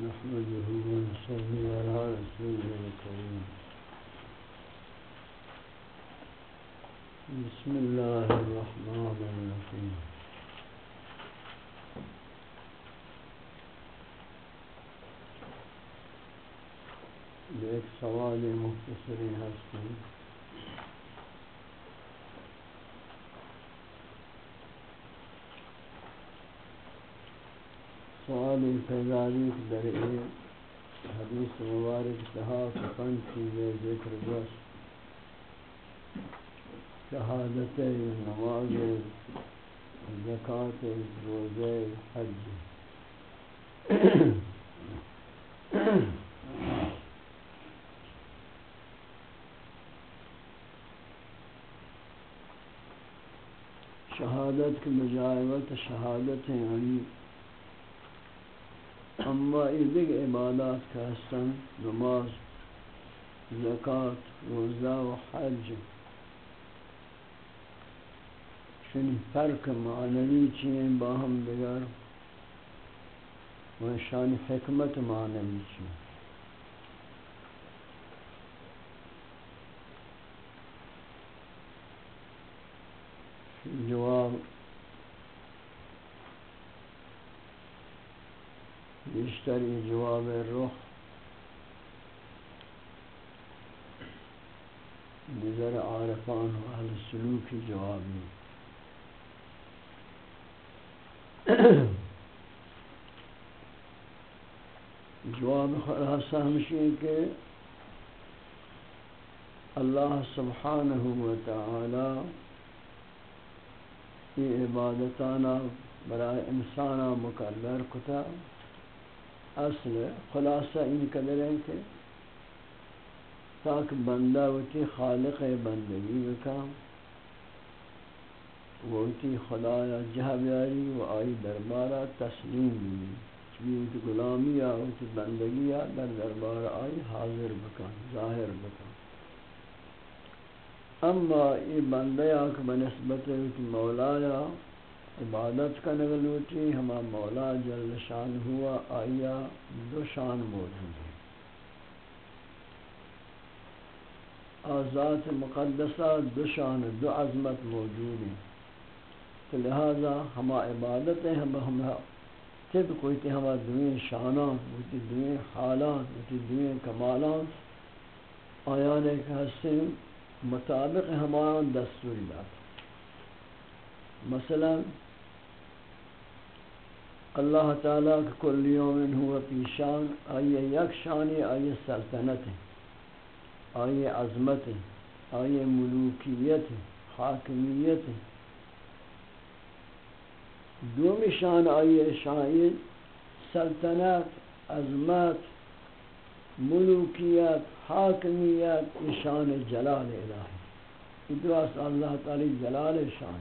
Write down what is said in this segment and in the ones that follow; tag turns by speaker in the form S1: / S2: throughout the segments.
S1: نحمده ونصلي على رسوله الكريم. بسم الله الرحمن الرحيم. ایک سوال مختصری ہستی سوال پیداری در حدیث مبارک تہا پنج چیزیں ذکر گوش شہادت نماز زکات روزے حج شہادت کی مجاوت شہادت یعنی اما ایدگ عبادات کا حسن نماز زکاة روزہ و حج. شنی فرق معنوی چین باہم دگر و شان حکمت معنوی چین جواب بیشتری جواب روح نظر عارفان و اہل سلوکی جواب جواب خلاصہ ہمشی کہ اللہ سبحانہ و تعالی یہ عبادتانا برای انسانا مقرر کتا اصل خلاصہ ان قدر ہے کہ تاک بندہ وتی خالق بندگی بکام بکا وتی خدایا جہ بیاری و آئی دربارہ تسلیم بھی چیز غلامی یا وتی بندگی یا در دربار آئی حاضر بکا ظاہر بکا اما یہ بندہ کہ بنسبت مولا یا عبادت کا نگلوٹی ہما مولا جل شان ہوا، آیا، دو شان موجود ہے آزات مقدسہ دو شان، دو عظمت موجود ہیں۔ تو لہذا ہما عبادت ہیں ہم ہما طب کوئی تھی ہما دوئیں شانات ہوتی دوئیں حالات ہوتی دوئیں کمالات۔ آیان ایک حسن مطابق ہمارا دستوری داتا مثلا اللہ تعالیٰ کے کل یوم ہوا پیشان آئیے یک شانی، آئیے سلطنت، آئیے عظمت، آئیے ملوکیت، حاکمیت. دومی شان آئیے شاید سلطنت، عظمت، ملوکیت، حاکمیت شان جلال الہی. ادواس اللہ تعالی جلال شان.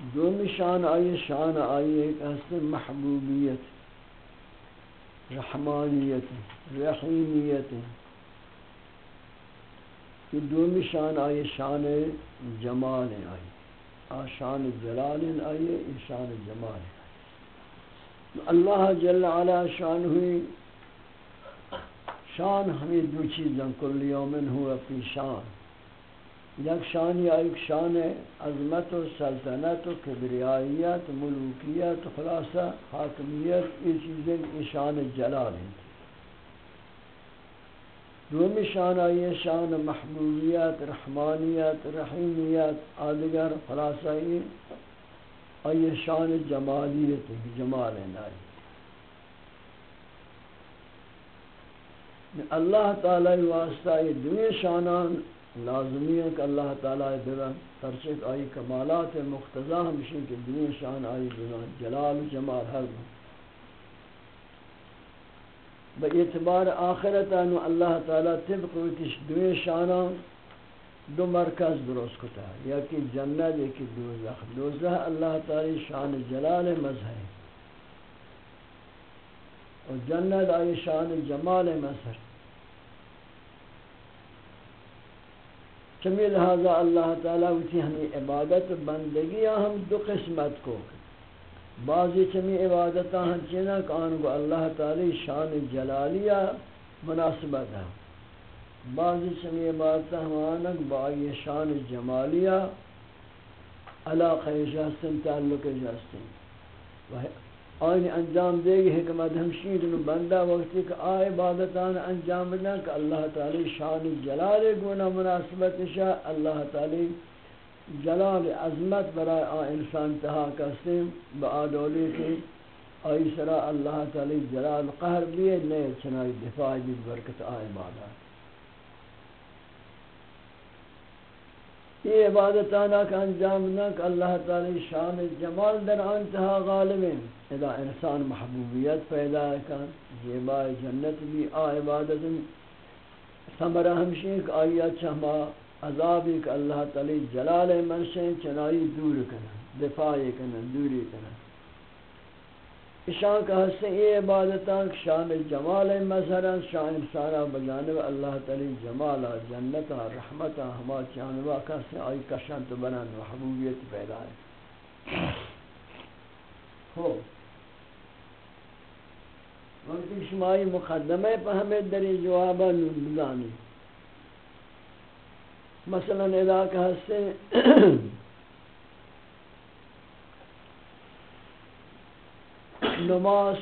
S1: دومی شان آئی شان آئی ایک حسن محبوبیت، رحمانیت، رحیمیت یہ دومی شان آئی شان جمال آئی آشان جلال آئی شان جمال آئی اللہ جل علا شان ہوئی شان ہمیں دو چیزاں کل یومن ہوا فی شان۔ یک شان یا ایک شان عظمت و سلطنت و کبریائیت، ملوکیت، خلاصہ، حاکمیت یہ چیزیں شان جلال ہیں۔ دومی شان آئی شان محبوبیت، رحمانیت، رحیمیت، آدگر، خلاصہ یہ آئی شان جمالیت جمال نائی اللہ تعالی واسطہ یہ دوی شانان لازمی ہے کہ اللہ تعالی درہ ترچک آئی کمالات مختضا ہمشی کہ دنیا شان آئی دنیا جلال جمال ہر با اعتبار آخرت انو اللہ تعالی طبق ویتش دوی شانا دو مرکز درست کتا ہے۔ یکی جنت یکی دوزخ۔ دوزخ اللہ تعالی شان جلال مظہر اور جنت آئی شان جمال مظہر چمی لہذا اللہ تعالیٰ وچی ہمیں عبادت بندگی ہم دو قسمت کو۔ بعضی چمی عبادتاں ہنچینا کہ آنگو اللہ تعالی شان جلالیہ مناسبت ہے۔ بعضی چمی عبادتاں ہمانک بائی شان جمالیہ علاقہ جاستن، تعلق جاستن۔ آئین انجام دے گی حکمت ہمشیر بندہ وقتی کہ آئے عبادتان انجام دیں کہ اللہ تعالی شان جلال گونا مناسبت شاہ اللہ تعالی جلال عظمت برای آ انسان تہا کسیم با آدولی کی آئی سرا اللہ تعالی جلال قہر بیئے نئے چنائی دفاع بید برکت آئی عبادت یہ عبادتانا کا انجام نہ کہ اللہ تعالی شان جمال در انتہا غالب ہیں۔ ادا انسان محبوبیت پیدا کن زیبا جنت بھی آ عبادت سمرہ ہمشین کہ آئی اچھا ما عذابی کہ اللہ تعالی جلال منشین چنائی دور کرنا دفاع کرنا دوری کرنا اشان کا حصہ یہ عبادتاں شان جمال مظہرا شان انسانا بجانب اللہ تعالی جمالا جنتا رحمتا ہما چانوا کا سے آئی کشان تو بنان محبوبیت پیدا ہے۔ ہو۔ وقتی شمائی مقدمہ پہ ہمیں دری جوابا بزانی۔ مثلا ادا کا حصے نماز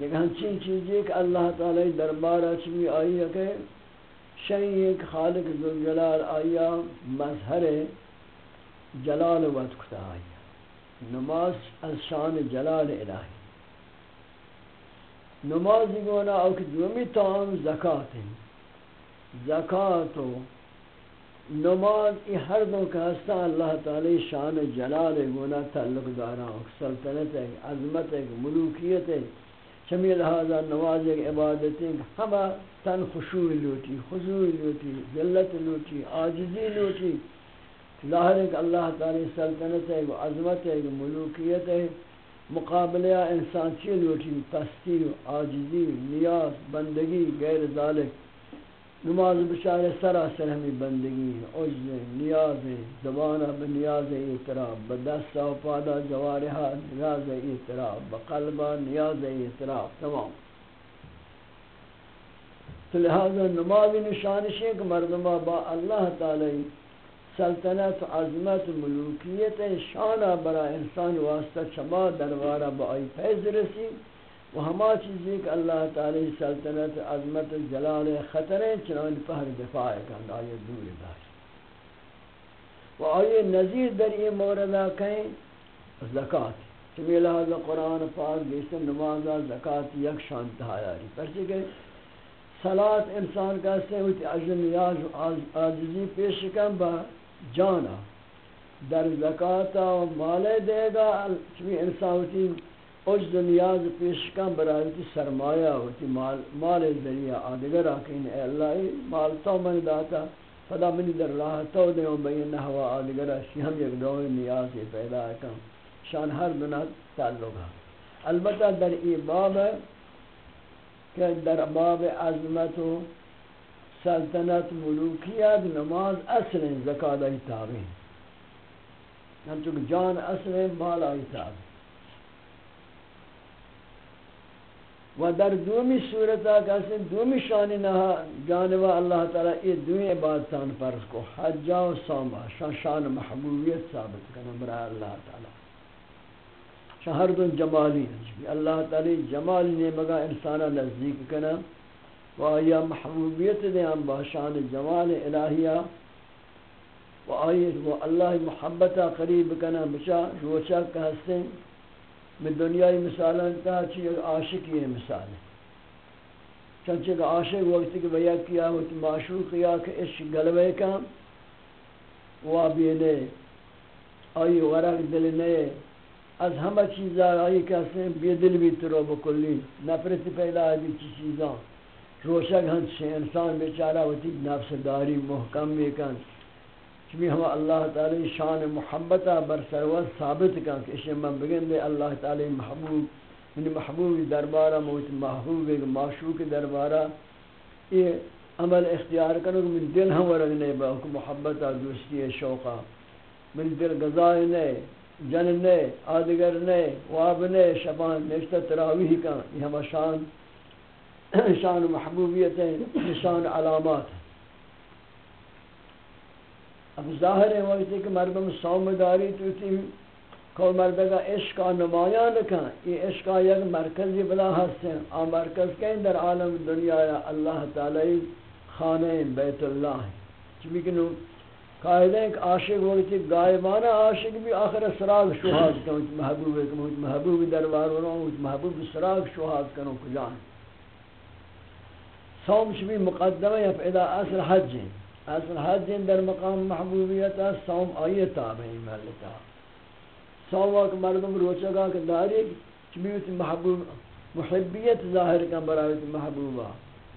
S1: ایک ہنچین چیزی کہ اللہ تعالی دربارہ چمی آئی ہے کہ شئی ایک خالق ذوالجلال آیا مظہر جلال وقت کتا آیا نماز از شان جلال الہی۔ نماز گونا اوک دومی تام زکاة ہیں۔ زکاة نماز ای ہر دو کا ہستا اللہ تعالی شان جلال گونا تعلق دارا سلطنت ہے، عظمت ہے، ملوکیت ہے چمی لہذا نماز ایک عبادت ہے، ہمہ تن خشوع لوٹی، خضوع لوٹی، ذلت لوٹی، عاجزی لوٹی۔ ظاہر ہے کہ اللہ تعالی سلطنت ہے، عظمت ہے، ملوکیت ہے۔ مقابلہ انسان چی لوٹی؟ پستی، عاجزی، نیاز، بندگی، غیر ذالک۔ نماز بشار سراسر ہمیں بندگی عجز نیاز زبانہ بنیاز اعتراف، بدست و پادا جوارحہ نیاز اعتراف بقلبہ نیاز اعتراف، تمام۔ تو لہذا نماز نشانش ہے کہ مردمہ با اللہ تعالی سلطنت، عظمت، ملوکیت شانہ برا انسان واسطہ چما دروارہ با آئی فیض رسی۔ و ہما چیزی کہ اللہ تعالی سلطنت، عظمت، جلال خطریں چنان پہر دفاع کند آئیے دور داشت۔ و آئیے نظیر در یہ موردہ کہیں زکاة چمی لہذا قرآن پاک دیسے نمازہ زکاة یک شانتہ آیاری پرچہ کہ صلاة انسان کا سے ہوتی عجل نیاز آجزی پیش کن با جانا۔ در زکاة و مالے دے گا چمی انسان ہوتی اجد نیاز پیشکم برای تی سرمایہ ہوتی مال مال ذریعہ آدگر آکین اے اللہ مال تو من داتا فدا منی در راہ تو دے و بین ہوا آدگر آشی ہم یک دوئی نیاز پیدا کم. شان ہر دنہ تعلق ہے البتہ در ای باب ہے کہ در باب عظمت و سلطنت ملوکیت نماز اصل زکاة تابعین ہم چونکہ جان اصل مال آئی تابعین و در دومی صورتا کسی دومی شانی نها جانب اللہ تعالی یہ دومی عبادتان فرض کو حجا و ساما شان شان محبوبیت ثابت کرنا برای اللہ تعالی۔ شان ہر دن جمالی اللہ تعالی جمال نے مگا انسانا نزدیک کرنا۔ و آیا محبوبیت دے ہم باشان جمال الہیہ۔ و آیت و اللہ محبتہ قریب کرنا۔ بچا روچا کہ ہستیں میں دنیای مثالاں تا چی عاشق یہ مثال. ہے چنچہ کہ عاشق وقت کہ بیا کیا ہوتی معشوق یا کہ عشق گلوے کا، وہ بینے آئی ورق دل نئے از ہمہ چیزا آئی کہتے ہیں بے دل بھی ترو بکلی، نفرت پیدا ہے بھی چی چیزاں۔ روشک ہنس سے انسان بیچارہ ہوتی نفس داری محکم بھی کن چمی ہم اللہ تعالی شان محبتہ بر سروت ثابت کن کہ اسے من بگن دے اللہ تعالی محبوب یعنی محبوب دربارہ موت محبوب معشوق دربارہ، یہ عمل اختیار کرو کہ من دل ہم ورگ نہیں با محبتہ دوستی شوقہ من دل غذائے نہیں جن نے، آدگر نے، واب نے، شبان نشتہ تراویح کا یہ ہم شان شان محبوبیت ہیں شان علامات۔ ہیں اب ظاہر ہے وقتی کہ مردم سوم داری تو تھی کو مردگا عشق نمایاں کن یہ عشق یک مرکزی بلا ہستیں آ مرکز کہیں در عالم دنیا یا اللہ تعالی خانہ بیت اللہ ہیں چبی کنو قائد ہے کہ عاشق وقتی غائبانہ عاشق بھی آخر سراغ شہاد کنو محبوب ہے کہ محبوب دربار ورہوں محبوب سراغ شہاد کنو کجان سوم شبی مقدمہ یا پیدا اصل حج ہیں۔ اصل حج در مقام محبوبیت سوم آیت تابعی محلتا سوم وقت مردم روچگا کہ داری چبیوت محبوب محبیت ظاہر کا برایت محبوبہ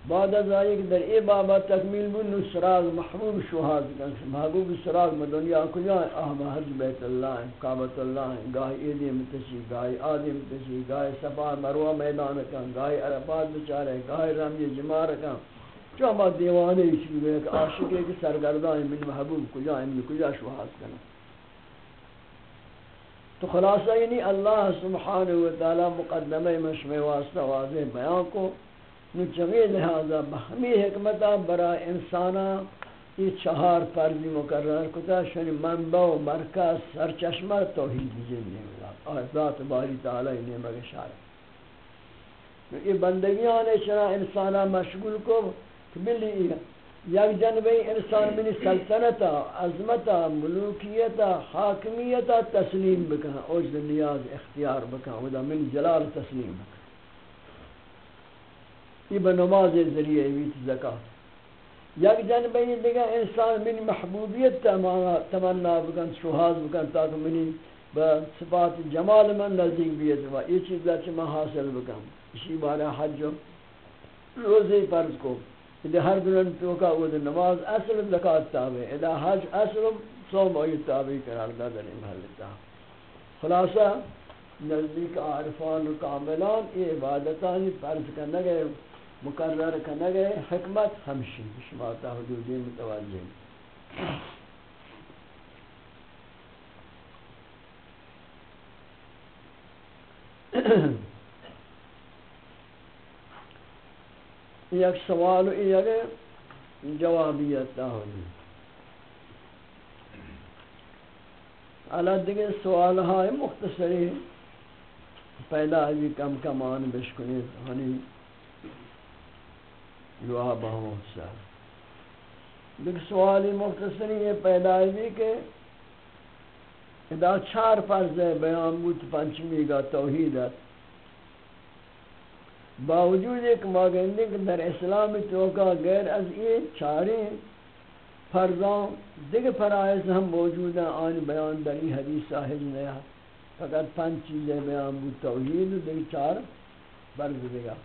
S1: بعد از آئی کہ در ای بابا تکمیل بن سراغ محبوب شہاد کن. محبوب سراغ میں دنیا کجا؟ اہم حج بیت اللہ ہے کعبت اللہ ہے گاہی ایدی متشی گاہی آدی متشی گاہی صفا مروہ میدان کن گاہی عرفات بچارے گاہی رمی جمار کن. جو ہم دیوانے اچھی گئے کہ عاشقے کی سرگردان من محبوب کجا من کجا شہاد کن تو خلاصہ یعنی اللہ سبحانہ وتعالی مقدمہ مشمع واسطہ واضح بیان کو نچوی لہذا بہمی حکمتا برا انسانا یہ چہار پرزی مقرر کتا شنی منبع و مرکز سرچشمہ توحید جنی ملا اور ذات باری تعالی نعمت شارع یہ بندگیان چنا انسانا مشغول کو بلی یک جنبی انسان منی سلطنتا، عظمتا، ملوکیتا، حاکمیتا تسلیم بکن اوجد نیاز اختیار بکن ودا من جلال تسلیم بکن. یہ بنماز ذریعے ویت زکاة یک جنبہ یہ دیگا انسان من محبوبیت تمنا بکن شہاز بکن تاکہ منی با صفات جمال من نزدیک بیت. ہوا یہ چیز لچ میں حاصل بکن اسی بارے حج روزی فرض کو. اذا ہر دنن توکا وہ نماز اصل زکاة تابع اذا حج اصل صوم آیت تابع قرار دا در محلتا خلاصہ، نزدیک عارفان و کاملان یہ عبادتانی فرض کرنا گئے مقرر کرنا گئے حکمت ہمشی شماتا حدودی متوجہ یک سوال یک جوابیت دا ہوئی علاوہ دیگر سوال ہے مختصری پیدا بھی کم کمان بشکنی ہنی جواب سر. لیکن سوالی مختصری یہ پیدا ہے کہ ادا چار فرض بیان بود، پنچمی کا توحیدت باوجود ایک ماگندے کہ در اسلام توقع غیر از یہ چاریں فرضان دیگر فرائض ہم موجود ہیں۔ آن بیان در این حدیث صاحب نیا۔ فقط پنچ چیزیں بیان بود۔ توحید و دیگر چار فرض دیگر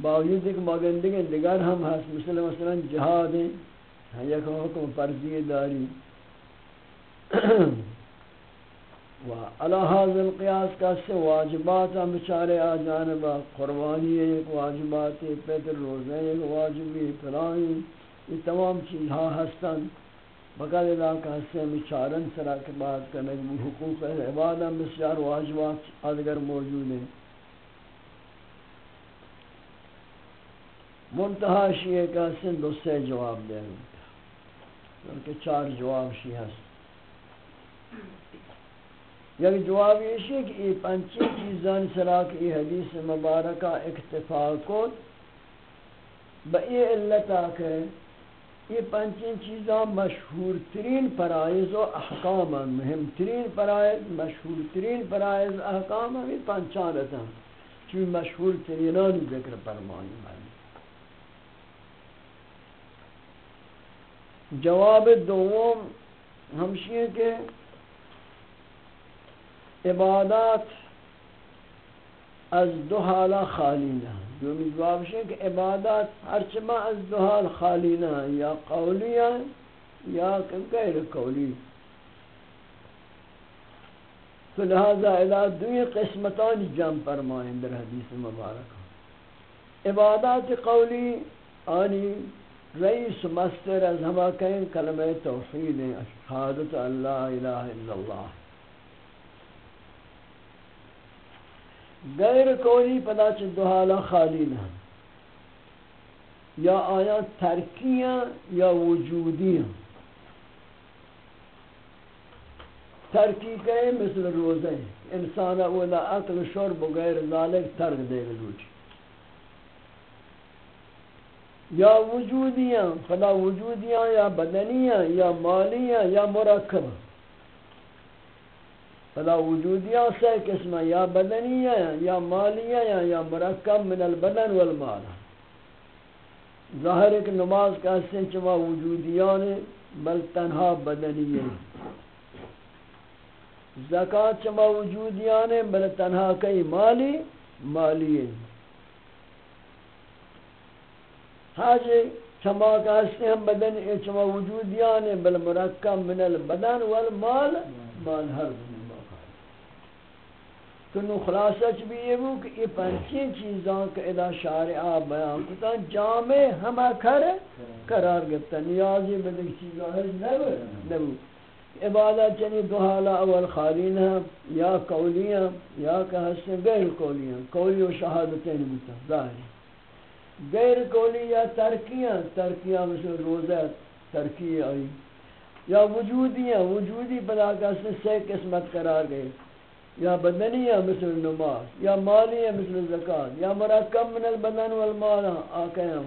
S1: باوجود ایک مگندگی دیگر ہم ہست مثل مثلا جہاد ہیں۔ یک حکم فرضی داری۔ و علا حاضر القیاس کا سے واجبات ہم بچارے آ جانبا قربانی ایک واجبات پیدر روزہ ایک واجبی فلانی یہ تمام چیز ہاں ہستن۔ بقید علاقہ سے بچارن سرا کے بعد کرنے کی حقوق عبادہ بسیار واجبات ادگر موجود ہیں۔ منتہا شیئے کا سن دو سے جواب دیں کیونکہ چار جواب شیئے ہست یک جواب یہ ہے کہ یہ پنچی چیزان سراک یہ حدیث مبارکہ اکتفا کو با یہ علت آکے یہ پنچین چیزاں مشہور ترین فرائض و احکام مهم ترین فرائض مشہور ترین فرائض، احکام ہیں، یہ پنچانتا چون مشہور ترینان ذکر فرمانی مانی جواب دوم ہمشی کے عبادات از دو حالا خالی نہ دومی جواب ہے کہ عبادات ہرچما از دو حال خالی نہ یعنی یا قولی یا غیر قولی. تو لہذا الہ دوی قسمتان جمع فرمائیں در حدیث مبارک. عبادات قولی، آنی رئیس مستر از ہما کہیں کلمہ توحید، شہادت اللہ الہ الا اللہ. غیر کولی پدا چھ دو حالا خالی نہ۔ یا آیا ترکیاں یا وجودیاں۔ ترکی کہیں مثل روزے۔ انسان اولا عقل شرب و غیر ذالک ترک دے گلوچ یا وجودیاں خدا وجودیاں یا بدنیاں یا مالیاں یا مرکب۔ فلا وجودیاں سے قسم یا بدنیاں یا مالیاں یا مرکب من البدن والمال. ظاہر ایک نماز کا حصے چما وجودیان بل تنہا بدنیاں زکاة چما وجودیان بل تنہا کئی مالی مالی حاج چما کا حصے ہم بدن چما وجودیان بل مرکب من البدن والمال، مال ہر تو نو خلاصہ چ بھی یہ بو کہ یہ پنچی چیزاں کے ادا شارعہ بیان کتا جامع ہمہ کھر قرار گتا نیازی بدک چیزاں ہے نبو نبو عبادت چنی دو حالا اول خالین ہیں، یا قولیاں یا کہ حسن غیر قولیاں قولی و شہادتین بتا ظاہری غیر قولی یا ترکیاں ترکیاں مثل روزہ، ترکی آئی۔ یا وجودیاں وجودی بلا کا سے قسمت قرار گئے۔ یا بدنی یا مثل نماز، یا مالی یا مثل زکات، یا مرکب من البدن والمال. آکیم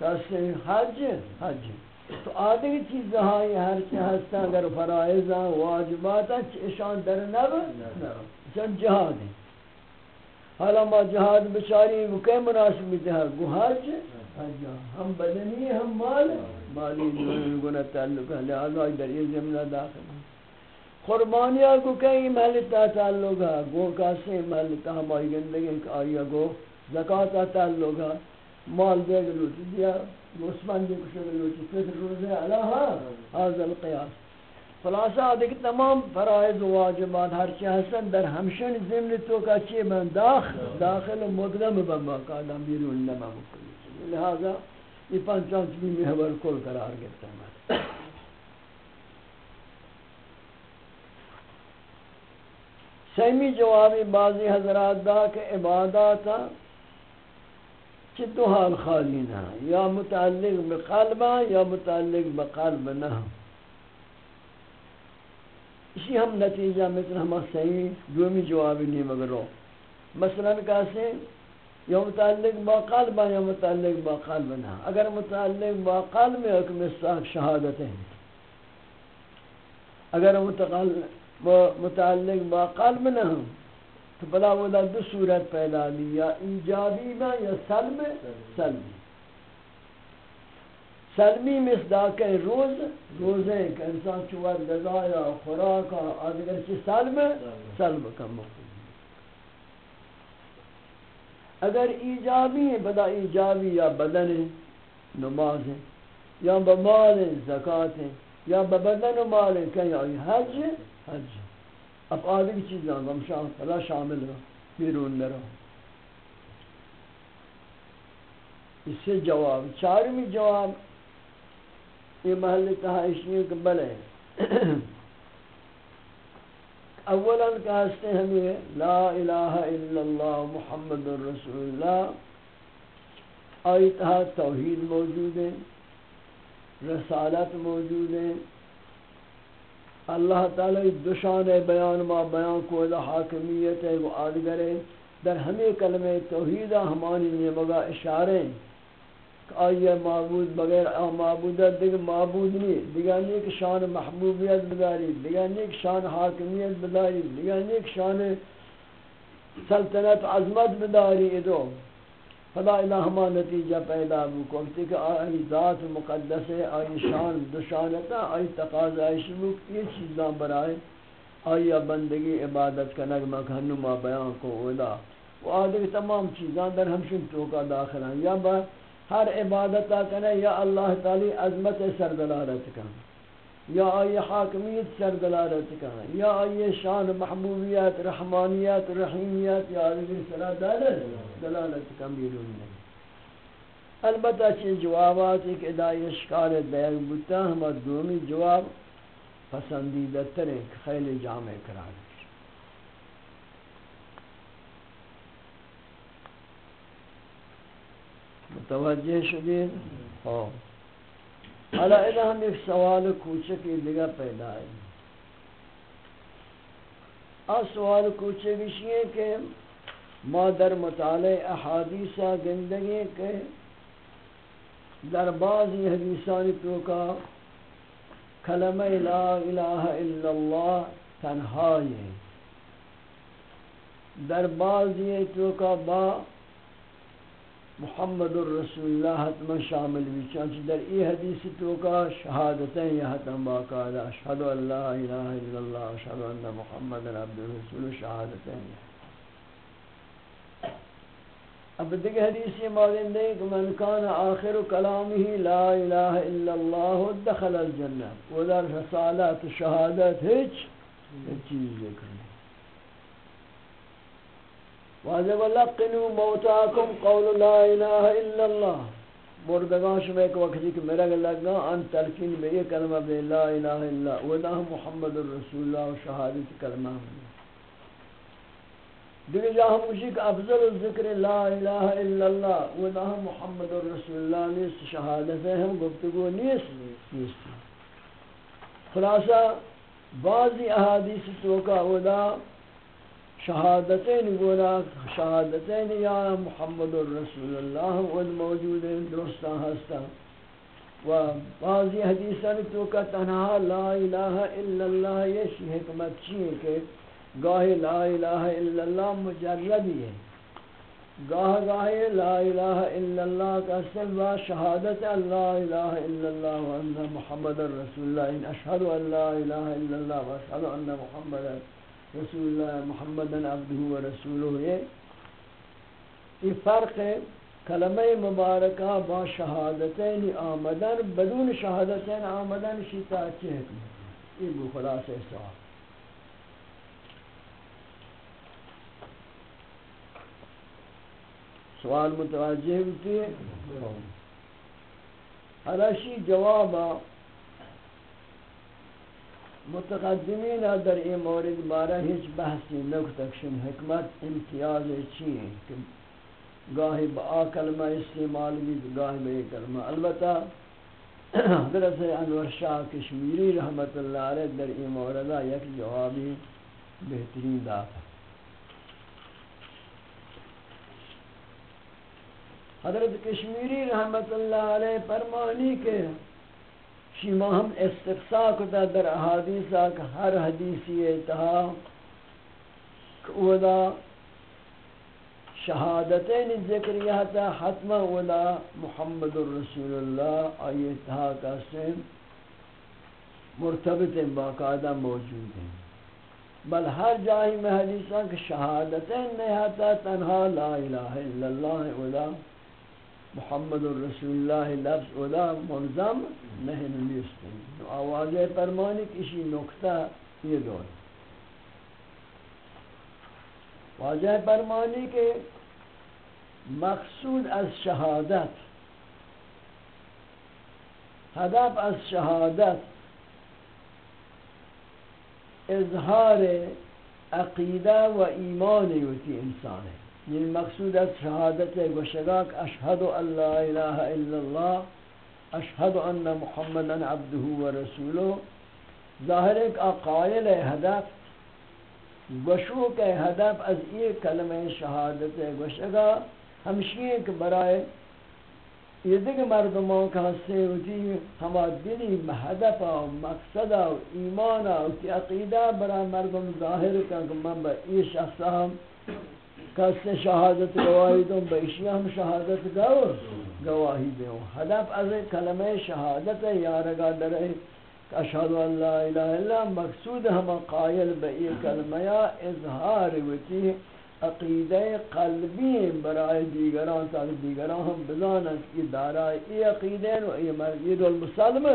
S1: کسی حج حج. تو آدھی چیز ہائی ہر چی ہستا، اگر فرائض ہیں، واجبات ہیں اشان در نب اشان جہاد ہے حالا ما جہاد بچاری وہ کئی مناسب ہے گو حج حج. ہم بدنی ہم مال. مالی جو گناہ تعلق ہے لہذا در یہ زمینہ داخل ہے. قربانیا کو کئی محلتا تعلق ہے؟ گو کاسے محلتا ہماری گندگی کہ آئیا گو زکاة تعلق ہے۔ مال دے گلو چی دیا مسمن دے کشو گلو چی فکر روزے علاہا حاضر القیاس۔ خلاصہ دیکھ تمام فرائض و واجبات، ہر چی حسن در ہمشن زمن تو کا چی من داخل داخل مقدم بما قادم بیرون نما مکلی لہذا، یہ پانچان چی محور کل قرار گرتا ہے سیمی جوابی بعضی حضرات دا کہ عباداتا چی دو حال خالی نہ یا متعلق بقلبہ یا متعلق بقلب نہ اسی ہم نتیجہ مثل ہم صحیح دومی جوابی نہیں مگر رو۔ مثلا کہاسے یا متعلق با قلب یا متعلق با قلب نہ اگر متعلق با قلب میں حکم صاحب شہادت ہیں، اگر متعلق متعلق با قلب نہ ہوں، تو بلا وہ دو صورت پیدا لی یا ایجابی میں یا سلم سلمی سلمی مصداق روز روزے کہ انسان چوار غذا یا خوراک اگر چی سلم سلم کا موقع اگر ایجابی ہے بدا ایجابی یا بدن نماز ہے یا بمال زکات ہے یا ببدن و مال ہے کہ یا حج حج. اب آدھی چیزاں ہم شام فلا شامل رہو بیرون نہ رہو. اس سے جواب چارمی جواب، یہ محل تحائشی کہ بلے، اولا کہاستے ہمیں، لا الہ الا اللہ محمد رسول اللہ. آیتها توحید موجود ہے رسالت موجود ہے اللہ تعالی دشان بیان ما بیان کو دا حاکمیت ہے، وہ آدگر ہے در ہمیں کلمہ توحیدہ ہمانی نمگا اشارے۔ کہ آئیے معبود بغیر معبودت دیکھ معبود نہیں۔ دیگر نیک شان محبوبیت بداری دیگر نیک شان حاکمیت بداری دیگر نیک شان سلطنت عظمت بداری۔ ادو خدا الہ ہما نتیجہ پیدا بو کوکتی کہ آئی ذات مقدس ہے آئی شان دشانتا آئی تقاضا شروع یہ چیزاں برائے آئی بندگی، عبادت کا نگمہ کھنو ما بیان کو اولا۔ وہ آدھے تمام چیزاں در ہمشن توکا داخل ہیں۔ یا با ہر عبادتا کنے یا اللہ تعالی عظمت سردلالت کا یا آئی حاکمیت سردلالت کا یا آئی شان محبوبیت، رحمانیت، رحیمیت، یا آئی سردلالت دلالت دلالت کا بیرون نہیں البتہ چی جوابات ایک ادائی اشکال دیگ بودتا ہم دومی جواب پسندیدہ تریں خیلی جامع قرار متوجہ شدید ہاں۔ حالا ادھا ہم ایک سوال کوچکی دیگا پیدا ہے۔ آ سوال کوچکی ہے کہ ما در مطالعہ احادیثہ گندگی کے در بعضی حدیثانی تو کا کلمہ لا الہ الا اللہ تنہائی در بعضی تو کا با محمد الرسول اللہ حتم شامل بھی چانچہ در ای حدیث تو کا شہادتیں یہ حتم باقاعدہ، اشہد اللہ الہ الا اللہ، اشہد ان محمد عبد الرسول، شہادتیں یہ اب دیکھ حدیثی مالین دے کہ من کان آخر کلامه لا الہ الا اللہ دخل الجنہ و در رسالات شہادت ہچ چیز ذکر واجب لقنوا موتاکم قول لا الہ الا اللہ. مردگان شما ایک وقتی کہ میرا لگا ان تلقین میں یہ کلمہ بے لا الہ الا و محمد الرسول اللہ و شہادت کلمہ میں دیگر جا ہم اسی کہ افضل ذکر لا الہ الا اللہ. و دا محمد رسول اللہ، نیست شہادت ہے، ہم گفتگو نیست نیست. خلاصہ، بعضی احادیث توکا و دا شہادتین گونا شہادتین یا محمد رسول اللہ و موجود درستان ہستا۔ و بعضی حدیثان توکا تنہا لا الہ الا اللہ، یہ حکمت چیئے کہ گاہ لا الہ الا اللہ مجردی ہے۔ گاہ گاہ لا الہ الا اللہ کا سلوہ شہادت اللہ الہ الا اللہ وان محمد رسول اللہ۔ ان اشہد ان لا الہ الا اللہ و اشہد ان محمد رسول اللہ محمد عبدہ و رسولہ یہ فرق ہے، کلمہ مبارکہ با شہادتین آمدن، بدون شہادتین آمدن شیطہ اچھے حکم یہ خلاص سوال سوال متوجہ ہوتی ہے۔ حلاشی جوابا متقدمین در این مورد بارہ ہیچ بحثی نکتکشن حکمت امتیاز چیئے کہ گاہی با کلمہ استعمال بھی گاہی با کلمہ البتہ حضرت انور شاہ کشمیری رحمت اللہ علیہ در این موردہ یک جوابی بہترین داتا حضرت کشمیری رحمت اللہ علیہ فرمانی کے شیما ہم استقصا کتا در احادیثا کہ ہر حدیثی اتحا اودا شہادتین ذکریہ تا حتما اودا محمد الرسول اللہ آئی اتحا کا سن مرتبط باقاعدہ موجود ہیں بل ہر جاہی میں حدیثا کہ شہادتین نہیں آتا تنہا لا الہ الا اللہ اودا محمد الرسول اللہ لفظ اولا منظم نہیں نیست. آواز پرمانی کسی نکتہ یہ دور. واضح پرمانی کے مقصود از شہادت. هدف از شهادت اظهار عقیده و ایمان یوتی انسانه یہ مقصود ہے شہادت گوشگاک اشہد اللہ الہ الا اللہ اشہد ان محمد عبدہ و رسولہ ظاہر ایک قائل ہدف گوشوک ہدف از یہ کلمہ شہادت گوشگا ہمشی ایک برائے، یہ دیکھ مردموں کا حصے ہوتی جی، ہما دلی ہدف و مقصد و ایمان و عقیدہ برای مردم ظاہر کا کہ من با یہ شخص ہم کس شہادت گواہی دوں بیشی ہم شہادت گو گواہی دوں ہدف از کلمہ شہادت یارگا درے اشہد ان لا الہ الا مقصود ہم قائل بئی کلمہ اظہار وتی عقیدہ قلبی برائے دیگران تاکہ دیگران ہم بزانن کہ دارائے ای عقیدہ و ای مرید المسلم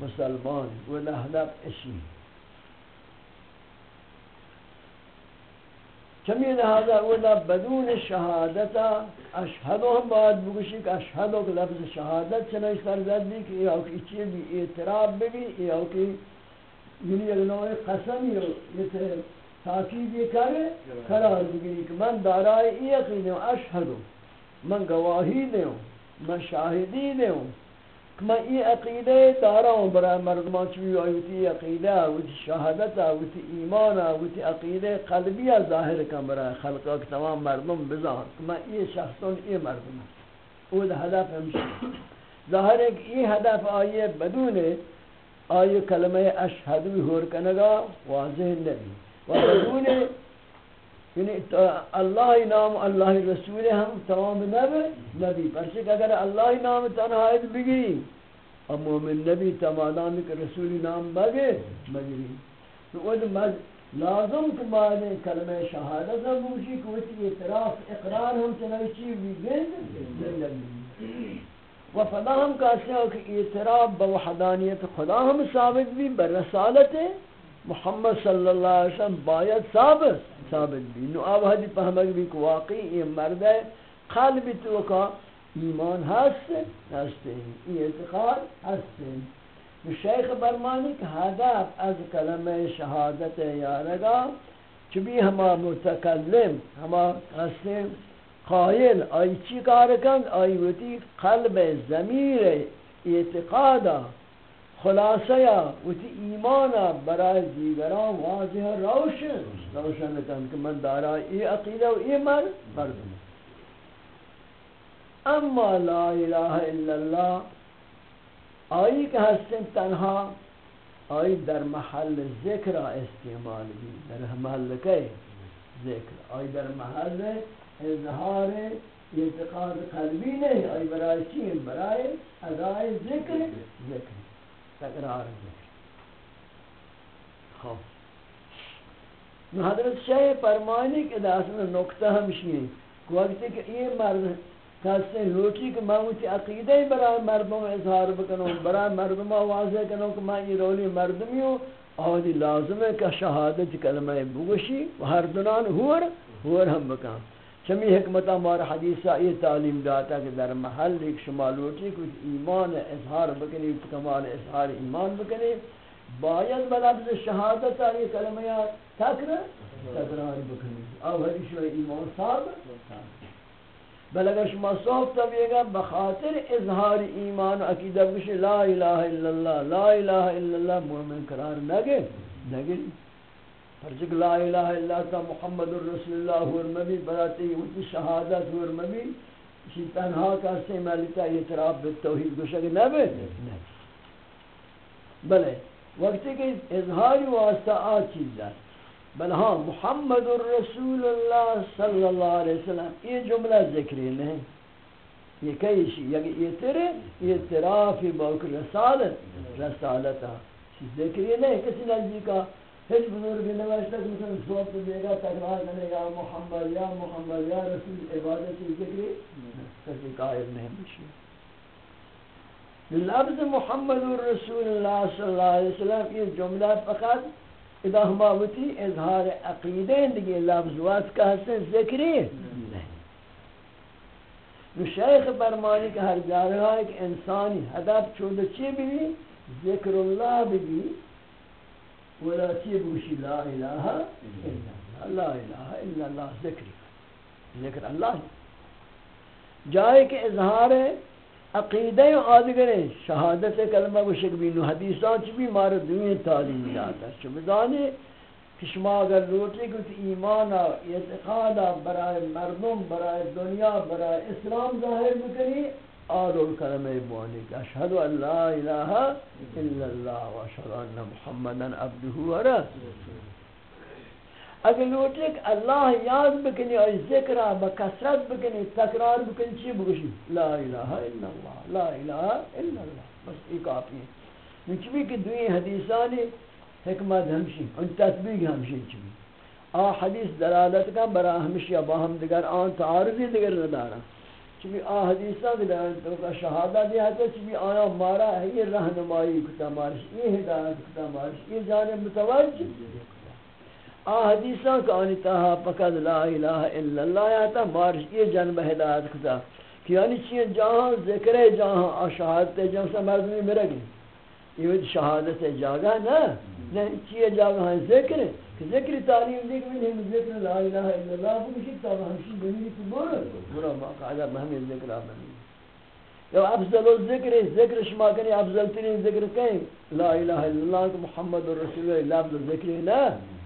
S1: مسلمان و ہدف اشی چمی لہذا اولا بدون شہادتا اشہدو ہم باید بگوشی کہ اشہدو کہ لفظ شہادت چنائی سرزد بھی کہ یہ اوکی چیز بھی اعتراف بھی یہ اوکی یعنی ایک نوع قسمی ہو یہ تاکید یہ کرے قرار بگیری کہ من دارائی یقین ہوں اشہدو من گواہی دے ہوں من شاہدی دے من این عقیده دارم برای مردمان چوی آیوتی عقیده آیوتی شهادت آیوتی ایمان آیوتی عقیده قلبی ظاهر کن برای خلقا که تمام مردم بزار من این شخصون این مردم او ده هدف همشه ظاهر این هدف آیه بدونه آیه کلمه اشهدوی هور کنگا واضح نبی. و بدون یعنی اللہ نام، اللہ رسول ہم تمام نبی نبی پرچک اگر اللہ نام تنہائیت بگی۔ اب مومن نبی تمام کہ رسول نام بگے، بگی۔ تو وہ لازم کہ معنی کلمہ شہادت ہم بوشی کہ وہ اعتراف، اقرار ہم چنائی چیز بھی گند و فلا ہم کہتے ہیں کہ اعتراف بوحدانیت خدا ہم ثابت بھی برسالت محمد صلی اللہ علیہ وسلم باید ثابت ثابت بھی نو آب حدی پہمک بھی کہ واقعی یہ مرد ہے قلب تو کا ایمان هست یہ این اعتقاد هسته شیخ برمانی که هدف از کلمه شهادت یارگا چبی ہما همه متکلم همه هستیم قائل آئی چی کار آئی وطیق قلب زمیر اعتقادا خلاصه یا وتی ایمان برای دیگران واضح روشن. روشن کن که من دارای ای عقیده و ای من اما لا اله الا الله آئی که هستیم تنها آئی در محل ذکر استعمال بھی در محل که ذکر؟ آئی در محل اظهار اعتقاد قلبی نہیں آئی برای چین برای ادائی ذکر. ذکر. تکرار خوب حضرت شاہ فرمانی کہ اصل نقطہ ہمشی ہے وقتی کہ یہ مرد کہتے لوٹی کہ میں مجھے عقیدہ ہی برای مردم اظہار بکنوں برای مردم واضح کنوں کہ میں یہ رولی مردمی ہوں۔ آدھی لازم ہے کہ شہادت کلمہ بگوشی و ہر دنان ہور ہور ہم بکن چمی حکمت ہمارا حدیثہ یہ تعلیم داتا کہ در محل ایک شمالوٹی کچھ ایمان اظہار بکنی کمال اظہار ایمان بکنی۔ باید بلفظ شہادت یہ کلمیات تکر تکرار بکنی۔ او حدیث و ایمان صاحب۔ بل اگر شما صحب تبیگا بخاطر اظہار ایمان عقیدہ بکشی، لا الہ الا اللہ، لا الہ الا اللہ، مومن قرار نگے نگے۔ فرجک لا الہ الا اللہ محمد الرسول اللہ ورمبی براتی ہوتی شہادت ورمبی۔ اسی تنہا کا سے ملتا اعتراف بالتوحید گوشک نبی بلے وقتی کہ اظہاری واسطہ آ چیز ہے۔ بل ہاں محمد الرسول اللہ صلی اللہ علیہ وسلم، یہ جملہ ذکری نہیں۔ یہ کئی شی، یہ تیرے اعتراف باک رسالت رسالتا ذکری نہیں، کسی نجی کا ہیچ بزرگ نوشتا کہ مثلا صوت دیگا تکرار کرنے یا محمد یا محمد یا رسول عبادت ذکری کسی قائل نہیں بشی لفظ محمد رسول اللہ صلی اللہ علیہ وسلم یہ جملہ فقط اذا ہما وتی اظہار عقیدہ دیگه لفظ واسط کا حسن ذکری نو شیخ برمانی کہ ہر جا رہا ہے کہ انسانی ہدف چھوڑ چی بھی ذکر اللہ بھی ولا تيبوشي لا إله إلا الله، لا إله إلا الله، ذكر ذكر الله. جائے کہ اظہار عقیدہ آدگر شہادت کلمہ و شکبین و حدیثات بھی مارا دنیا تعلیم جاتا ہے۔ شبزانے کہ شما اگر لوٹے کہ ایمان اعتقاد برای مردم برای دنیا برای اسلام ظاہر بکنی آرو کلمہ بوانی کہ اشہد ان لا الہ الا اللہ و اشہد ان محمدا عبدہ و رسول اگر لوٹے کہ اللہ یاد بکنی، اور ذکرہ بکثرت بکنی، تکرار بکنی، چی بگوشی لا الہ الا اللہ، لا الہ الا اللہ، بس ایک آپ ہے نچ بھی کہ دوئی حدیثانی حکمت ہمشی ان تطبیق ہمشی چوی آ حدیث دلالت کا برا ہمشی ابا ہم دیگر، آن تعارضی دیگر ندارا۔ چبی آ حدیثہ بیان تو کا شہادہ دیا تو چبی آیا مارا ہے، یہ رہنمائی کتا مارش، یہ ہدایت کتا مارش، یہ جانب متوجہ آ حدیثاں کا آنی تاہا پکد لا الہ الا اللہ، یا تا مارش، یہ جنب ہدایت کتا۔ کہ یعنی چیئے جہاں ذکر جہاں آ شہادت جہاں سے مردمی مرگی۔ یہ شہادت جاگا نا۔ چیئے جاگا ہاں ذکر کہ ذکر تعلیم دیکھ بھی نہیں ذکر لا الہ الا اللہ بکشی تابا ہمشی بنی کی بورا بورا باقاعدہ بہمی ذکر آبنی یا افضل الذکر ذکر شما کنی افضل ترین ذکر کہیں لا الہ الا اللہ کہ محمد رسول اللہ لفظ ذکر ہے نا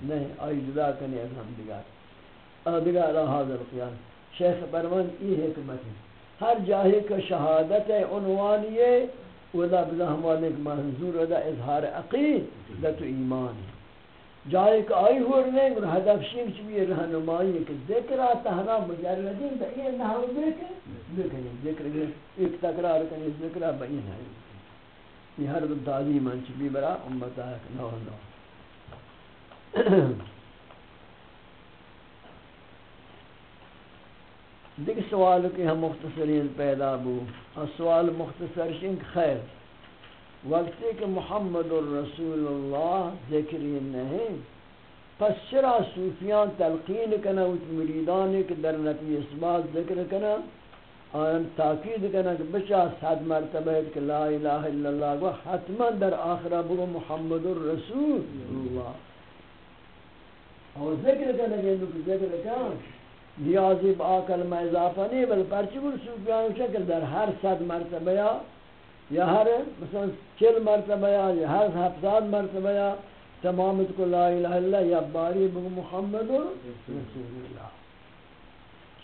S1: نہیں آئی جدا کنی از ہم دیگر دیگر اللہ حاضر قیام شیخ برمان ای حکمت ہے ہر جاہی کا شہادت عنوانی ہے ودا بدا ہمارے منظور ودا اظہار عقید لتو ایمان جائے کہ آئی ہور نہیں اور ہدف شیم چوی رہنمائی کہ ذکر آتا ہنا مجردین با یہ نحو ذکر ذکر ذکر ایک تقرار کنی ذکر با ہے یہ ہر دو تعلیم انچ بھی برا امتا ہے کہ نو۔ دیکھ سوال کہ ہم مختصرین پیدا بو ہاں سوال مختصر شنک خیر۔ وقتی کہ محمد الرسول اللہ ذکری نہیں، پس چرا صوفیان تلقین کنا وچ مریدان کہ در نفی اسبات ذکر کنا، آن تاکید کنا کہ بچا صد مرتبہ کہ لا الہ الا اللہ و حتما در آخرہ بگو محمد الرسول اللہ۔ اور ذکر کنا کہ ذکر کنا۔ نیازی با کلمہ اضافہ نہیں بل پرچی بل صوفیان شکر در ہر صد مرتبہ یا یا ہر مثلا چل مرتبہ یا ہر ہفتاد مرتبہ یا تمامت کو لا الہ الا یا باری بگو محمد رسول اللہ۔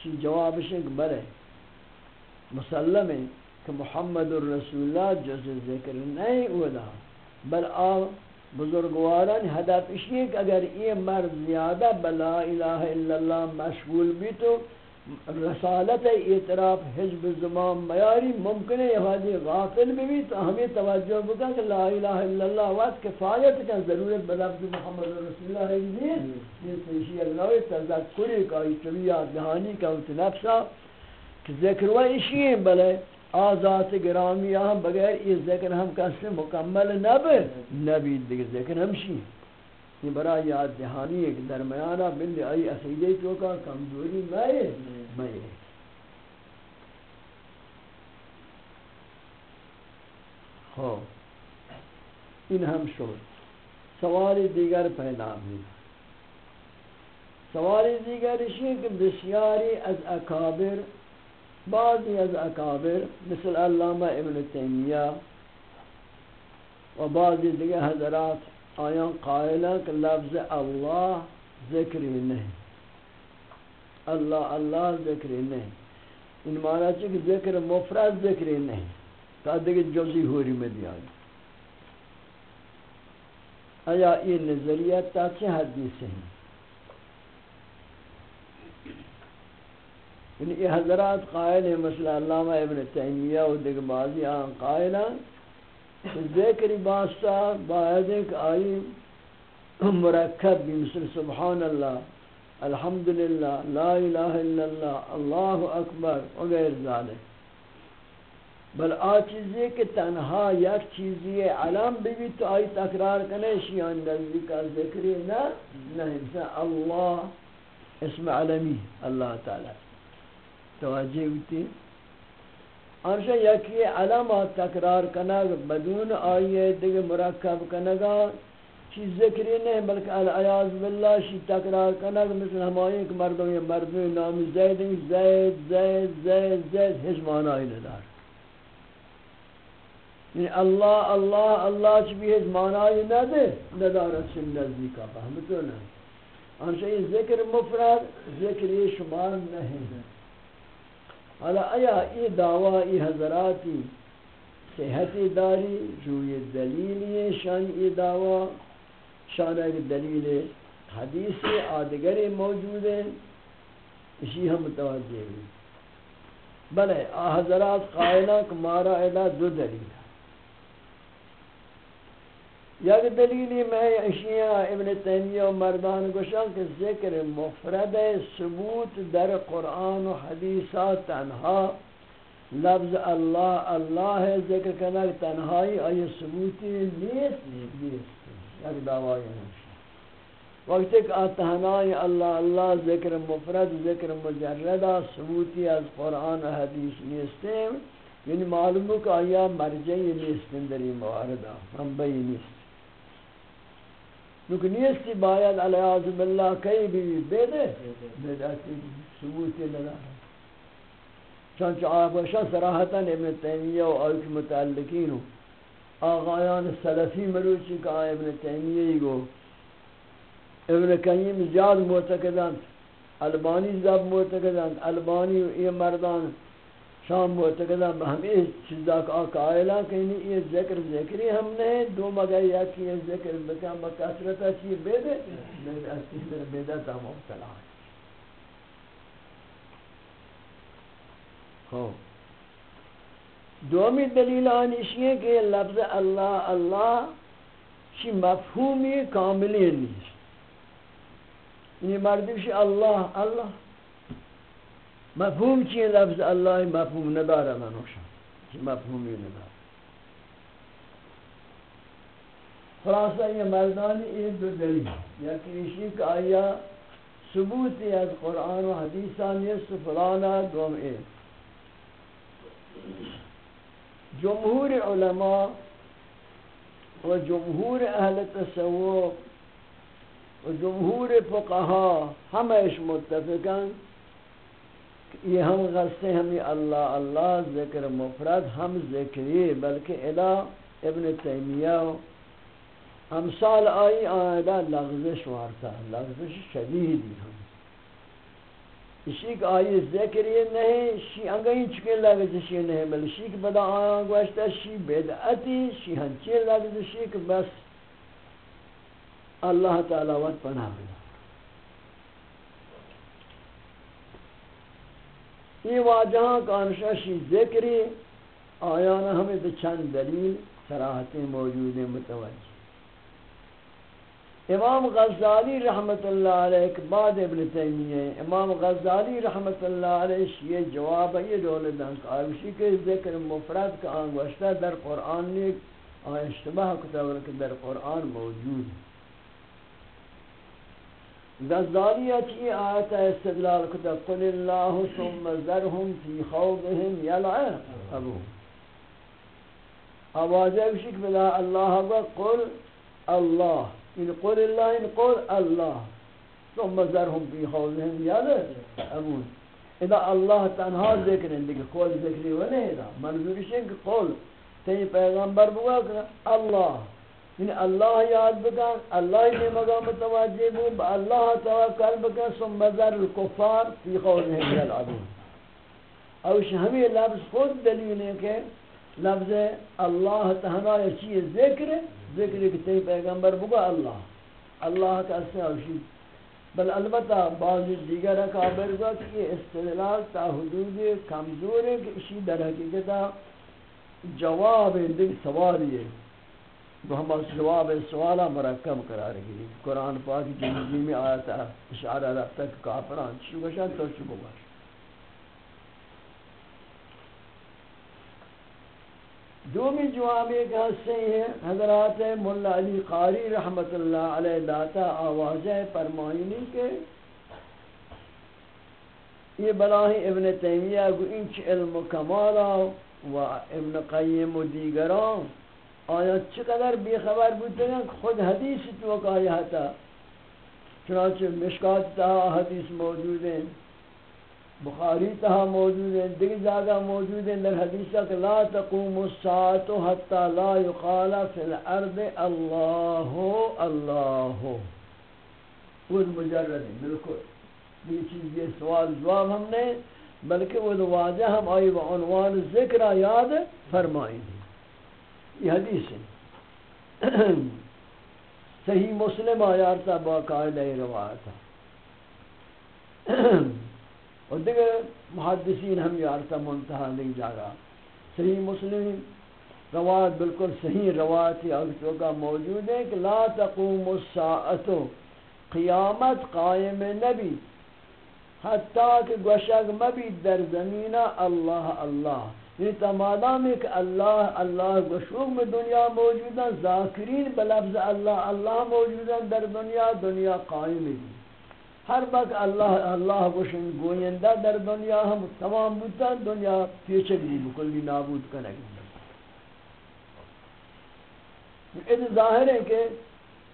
S1: چی جواب شنک برے، مسلم ہے کہ محمد الرسول اللہ جز ذکر نہیں اودا بل آ بزرگواران ہدف اشیئے کہ اگر یہ مرد زیادہ بلا الہ الا اللہ مشغول بھی تو رسالت اعتراف حجب زمان میاری ممکن ہے یہ غافل بھی بھی تو ہمیں توجہ بکا کہ لا الہ الا اللہ وقت کفایت کا ضرورت بلفظ محمد رسول اللہ ہے یہ سیشی اللہ تذکری کا اتبیات دہانی کا اتنفسا کہ ذکر و اشیئے بلے آزات گرامی ہم بغیر یہ ذکر ہم کسی مکمل نب، نبی دیکھ ذکر ہمشی یہ برا یاد دہانی ایک درمیانہ بلی آئی اسیدے چوکا کمزوری میں میں۔ ہو ان ہم شور سواری دیگر پیدا ہوئی۔ سواری دیگر اسی کہ بسیاری از اکابر بعضی از اکابر مثل علامہ ابن تیمیہ و بعضی دیگر حضرات آیان قائلہ کہ لفظ اللہ ذکری نہیں۔ اللہ اللہ ذکری نہیں۔ ان معنی چاہے کہ ذکر مفرد ذکری نہیں۔ تا دیگر جزی ہوری میں دیا۔ گیا آیا یہ نظریہ تا چه حدیث ہیں؟ یعنی یہ حضرات قائل ہیں مثلا علامہ ابن تیمیہ و دیکھ بازی آن قائل ہیں۔ ذکری باستا باید ایک آئی مرکب بھی مثل سبحان اللہ، الحمدللہ، لا الہ الا اللہ اللہ اکبر، وغیر ذالک۔ بل آ چیزی کہ تنہا یک چیزی علم بھی تو آئی تکرار کنے شیان نزدی کا ذکری نہ نہیں مثلا اللہ، اسم علمی، اللہ تعالی۔ توجہ ہوتی۔ انشا یکی علم تکرار کنگ، بدون آئیے دیگه مرکب کنگا چیز ذکری نہیں، بلکہ العیاض باللہ شی تکرار کنگ، مثل ہمائی ایک مردوں یا مردوں نامی زید زید زید زید زید، ہیچ معنی ندار یعنی اللہ اللہ اللہ چی بھی ہیچ معنی ندے ندارت سن نزدیکا فهمتو نہیں۔ انشا یہ ذکر مفرد، ذکر یہ شمار نہیں۔ ہے حالا ایا ای دعوی ای حضراتی صحتی داری روی دلیلی شان ای دعوی، شان ایک دلیل حدیث آدگر موجود ہے، اسی ہم متوجہ ہیں۔ بلے حضرات قائلہ کمارا ادا دو دلیل۔ یک دلیلی میں اشیاء ابن تیمیہ و مردان گوشان کہ ذکر مفرد ثبوت در قرآن و حدیثات تنہا، لفظ اللہ اللہ ہے ذکر کنک تنہائی، آئی ثبوتی نیست نیست یک دعوائی ہمشی وقت ایک آتہنائی اللہ اللہ ذکر مفرد، ذکر مجردہ ثبوتی از قرآن و حدیث نیستیم۔ یعنی معلوم کہ آیا مرجعی نیستیم در این مواردہ ہم بئی نیست نوک نیستی باید علیہ عزم اللہ کئی بھی بیدے بیدے ثبوتی لگا چانچہ آباشا سراحتا ابن تیمیہ و آیت متعلقین آغایان سلفی مروچی کہ آئی ابن تیمیہ ہی گو ابن قیم زیاد معتقدان البانی زب معتقدان البانی و یہ مردان شام معتقدان ہمیں چیزا کا قائلہ کہ یہ ذکر ذکری ہم نے، دو مگا یا کہ یہ ذکر بکن بکثرتا چیئے بیدے بیدے اسی در بیدے تا مبتلا ہے۔ خوب۔ دومی دلیل آنیشی ہے کہ لفظ اللہ اللہ شی مفہومی کاملی نیست۔ یہ مردی شی اللہ اللہ۔ مفہوم چیئے لفظ اللہ مفہوم ندارا منوشا شی مفہومی ندارا خلاصہ یہ مردانی یہ دو دلیل یا کہ اسی آیا ثبوتی از قرآن و حدیثان یہ سفلانا دوم ایک جمہور علماء و جمہور اہل تصوف و جمہور فقہا ہمیش متفقان یہ ہم غصے ہمیں اللہ اللہ ذکر مفرد، ہم ذکری، بلکہ الہ، ابن تیمیہ امثال آئی آئیدہ لغزش وارتا لغزش شدیدی ہم۔ اسی کا آئی ذکر یہ نہیں، شی انگئی چکے لگے شی نہیں، بل شی کے بدا آیا گوشتا، شی بدعتی، شی ہنچے لگے کہ بس۔ اللہ تعالی وقت پناہ بنا یہ واجہاں کانشا شی ذکری آیانا ہمیں تو چند دلیل سراحتیں موجود ہیں، متوجہ۔ امام غزالی رحمت اللہ علیہ بعد ابن تیمیہ، امام غزالی رحمت اللہ علیہ یہ جواب ہے، یہ دولت دن کا کے ذکر مفرد کا آنگوشتہ در قرآن نے اشتباہ کتاب کہ در قرآن موجود ہے۔ غزالی اچھی آیت استدلال کتاب قل اللہ ثم ذرهم فی خوضهم یلعن. ابو. آوازہ بشک بلا اللہ قل اللہ. ان قول اللہ، ان قول اللہ. ثم ذرهم في خوضهم یاد امون اذا اللہ تنہا ذکر ہیں، لیکن قول ذکری وہ نہیں دا منظورش ہے کہ قول تین پیغمبر بوا کہ اللہ. یعنی اللہ یاد بکن، اللہ یعنی نے مگا متوجہ بو با اللہ توکل بکن، ثم ذر الكفار في خوضهم یلعبون اوش ہمیں لفظ خود دلیل ہے کہ لفظ اللہ تہنا یہ چیز ذکر ذکر کہ تی پیغمبر بگا اللہ اللہ کا اسے بل البتہ بعض دیگر اکابر گا کہ یہ استدلال تا حدود کمزور ہے کہ اسی در حقیقتا جواب دیکھ سوالی ہے۔ وہ ہم جواب سوالہ مرکب قرار گئی قرآن پاک جنگی میں آیا تھا، اشارہ رفتہ کہ کافران چوگشان تو چوگشان دومی جواب ایک حصے ہیں حضرات مولا علی قاری رحمت اللہ علیہ داتا آوازہ فرمائنی کے یہ بلاہی ابن تیمیہ کو انچ علم کمالا و ابن قیم و دیگران۔ آیا چقدر بے خبر بودتے ہیں خود حدیث تو کہا تھا چنانچہ مشکات تا حدیث موجود ہیں بخاری تہا موجود ہیں دیگر جگہ موجود ہیں در حدیثہ کہ لا تقوم الساعت حتی لا يقال فی الارض اللہ اللہ. وہ مجرد ہے بالکل. یہ چیز یہ سوال جواب ہم نے، بلکہ وہ واضح ہم آئی و عنوان ذکر یاد فرمائیں یہ حدیث ہے۔ صحیح مسلم آیارتا باقاعدہ روایت ہے۔ اور دیگر محدثین ہم یارتا منتحہ نہیں جاگا صحیح مسلم روایت بالکل صحیح روایتی اگتوں کا موجود ہے کہ لا تقوم الساعت قیامت قائم نبی۔ حتیٰ کہ گوشک مبی در زمینہ اللہ اللہ۔ یعنی یہ تمادام ہے کہ اللہ اللہ گشوک میں دنیا موجود ہیں، ذاکرین بلفظ اللہ اللہ موجود ہیں در دنیا دنیا قائم ہے ہر وقت اللہ اللہ گوشن گویندہ در دنیا، ہم تمام بودتا دنیا پیچھے بھی بکلی نابود کرنے گی اس ظاہر ہے کہ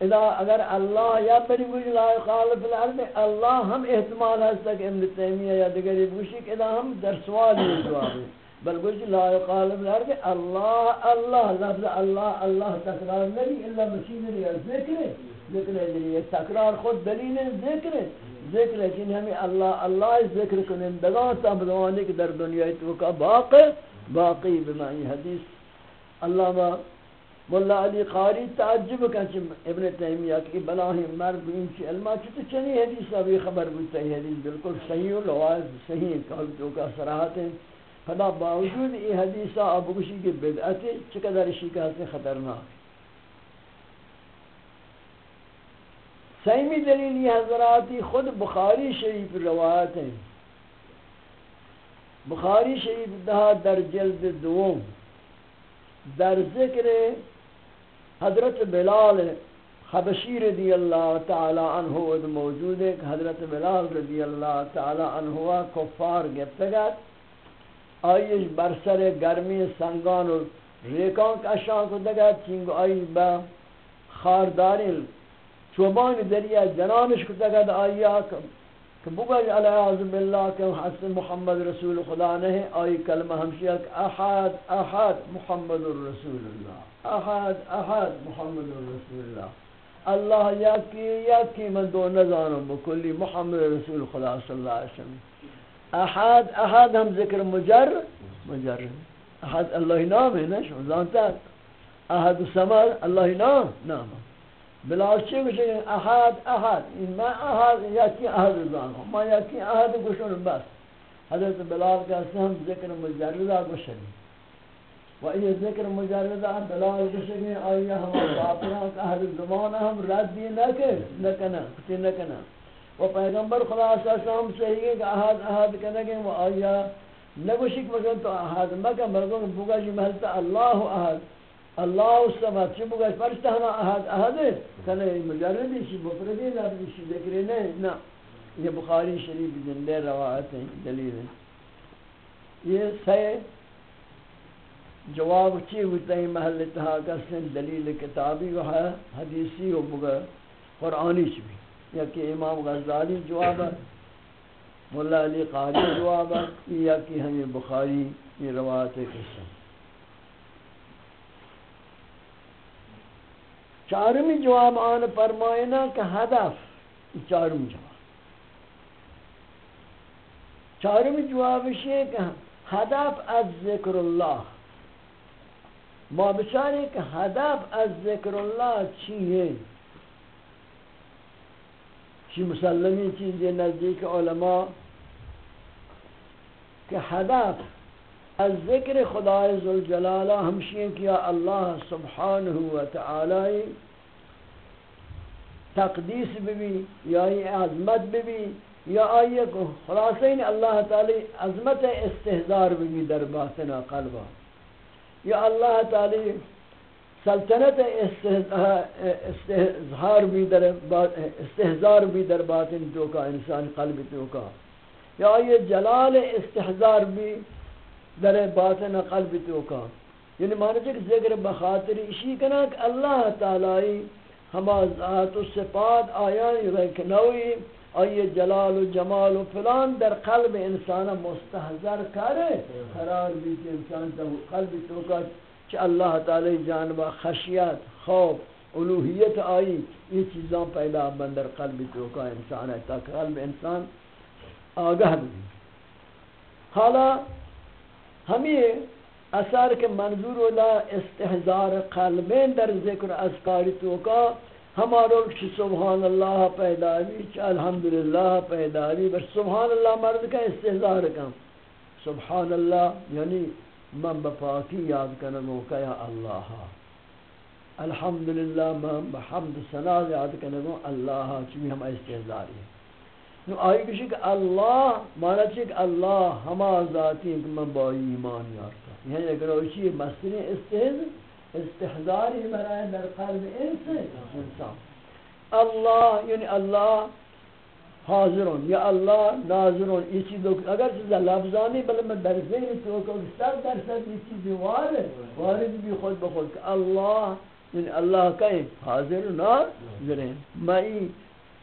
S1: اذا اگر اللہ یا بری گوش لا خالف الارض، اللہ ہم احتمال ہے تک ابن تیمیہ یا دیگر گوشی کہ اذا ہم در سوال یہ جواب ہے بل گوش لا خالف الارض اللہ اللہ، لفظ اللہ اللہ تکرار نہیں الا مسیح نے ذکر ذکر ہے یعنی تکرار خود دلیل ذکر ذکر ہے کہ ہمیں اللہ اللہ ذکر کنندگان تا بدوانے کہ در دنیا تو کا باقی باقی بمعنی حدیث۔ علامہ مولا علی قاری تعجب کن چھ ابن تیمیہ کی بلاہ مرد این چی علمہ چی تو چنی حدیث ابھی خبر بودتا ہے، حدیث بالکل صحیح و لواز صحیح کہل تو کا سراحت ہے۔ فدا باوجود یہ حدیثہ ابو کشی کی بدعت چقدر اسی کا خطرناک سیمی دلیل یہ حضراتی خود بخاری شریف روایت ہیں بخاری شریف دہا در جلد دوم در ذکر حضرت بلال حبشی رضی اللہ تعالی عنہ موجود ہے کہ حضرت بلال رضی اللہ تعالی عنہ کفار گفتگت آئیش برسر گرمی سنگان و ریکان کشان کو دگت چنگو آئی با خارداری چوبان دریا جنانش کو دگت آئیا کہ بگج علیہ عظم باللہ کہ حسن محمد رسول خدا نہیں آئی کلمہ ہمشیہ کہ احد احد محمد الرسول اللہ. احد احد محمد الرسول اللہ. اللہ یکی یکی من دو نظانم بکلی محمد رسول خدا صلی اللہ علیہ وسلم. احد احد ہم ذکر مجر مجر احد اللہ نام ہے نا شو زانتا احد سمر اللہ نام نام بلال چی گوشه احد احد این ما احد یکی احد زانم ما یکی احد گوشون بس۔ حضرت بلال کہتے ہیں ذکر مجردہ گوشن۔ و یہ ذکر مجردہ بلال گوشن آیا ہم باپران احد زمان ہم ردی نکر نکنا کچھ نکنا و پیغمبر خدا صلی اللہ علیہ وسلم صحیح جی جی ہے کہ احد احد کنگے و آیا نگوشک مگن تو احد مکہ مگن بگا جی محلتا اللہ احد اللہ الصمد چی بگا فرشتہ ہما احد احد ہے؟ کنے مجردی شی مفردی لفظی شی ذکری نہیں نا یہ بخاری شریف زندے روایت ہیں دلیل ہیں یہ سے جواب چی ہوتا ہے محل اتحاق دلیل کتابی و حدیثی و بگا قرآنی چی بھی یا کہ امام غزالی جواب ہے، مولا علی قاری جواب ہے، یا کہ ہمیں بخاری یہ روایت ہے چارمی جواب آن فرمائنا کہ ہدف چارم جواب۔ چارمی جواب یہ کہ ہدف از ذکر اللہ۔ ما بچارے کہ ہدف از ذکر اللہ چیئے چی مسلمی چیزیں نزدیک علماء کہ ہدف از ذکر خدای ذوالجلالہ ہمشین کیا اللہ سبحانہ و تعالی تقدیس بھی یا عظمت بھی یا آئیے کو خلاصین اللہ تعالی عظمت استحضار بھی در باطنا قلبہ یا اللہ تعالی سلطنت استحضار بھی در استحضار بھی در باطن تو کا انسان قلب تو کا یا یہ جلال استحضار بھی در باطن قلب تو کا یعنی معنی کہ ذکر بخاطر اسی کنا کہ اللہ تعالی ہما ذات و صفات آیان رکنوی آئی جلال و جمال و فلان در قلب انسان مستحضر کرے۔ قرار بھی کہ انسان قلب تو کا کہ اللہ تعالی جانبا خشیت، خوف، الوحیت آئی، یہ چیزاں پیدا بندر قلب تو کا انسان ہے، تاکہ قلب انسان آگاہ بھی حالا ہمیں اثر کے منظور ولا استحضار قلبین در ذکر اذکاری تو کا ہمارو کہ سبحان اللہ پیدا بھی الحمدللہ پیدا بھی بس سبحان اللہ مرد کا استحضار کا سبحان اللہ یعنی من بپاکی یاد کرنگو کہ یا اللہ الحمدللہ من بحمد سنا یاد کرنگو اللہ چوی ہم استحضاری نو آئی کشی کہ اللہ مانا چاہیے کہ اللہ ہما ذاتی ہے کہ من با ایمان یارتا یعنی اگر اوشی مستری استحض استحضاری برای در قلب انسان. اللہ یعنی اللہ حاضرون، یا اللہ ناظرون، یہ چیز اگر چیز لفظانی، بلے میں در ذہن تو کہ سب در سب یہ چیز وارد وارد بھی خود بخود کہ اللہ یعنی اللہ کہیں حاضر ناظرین. مئی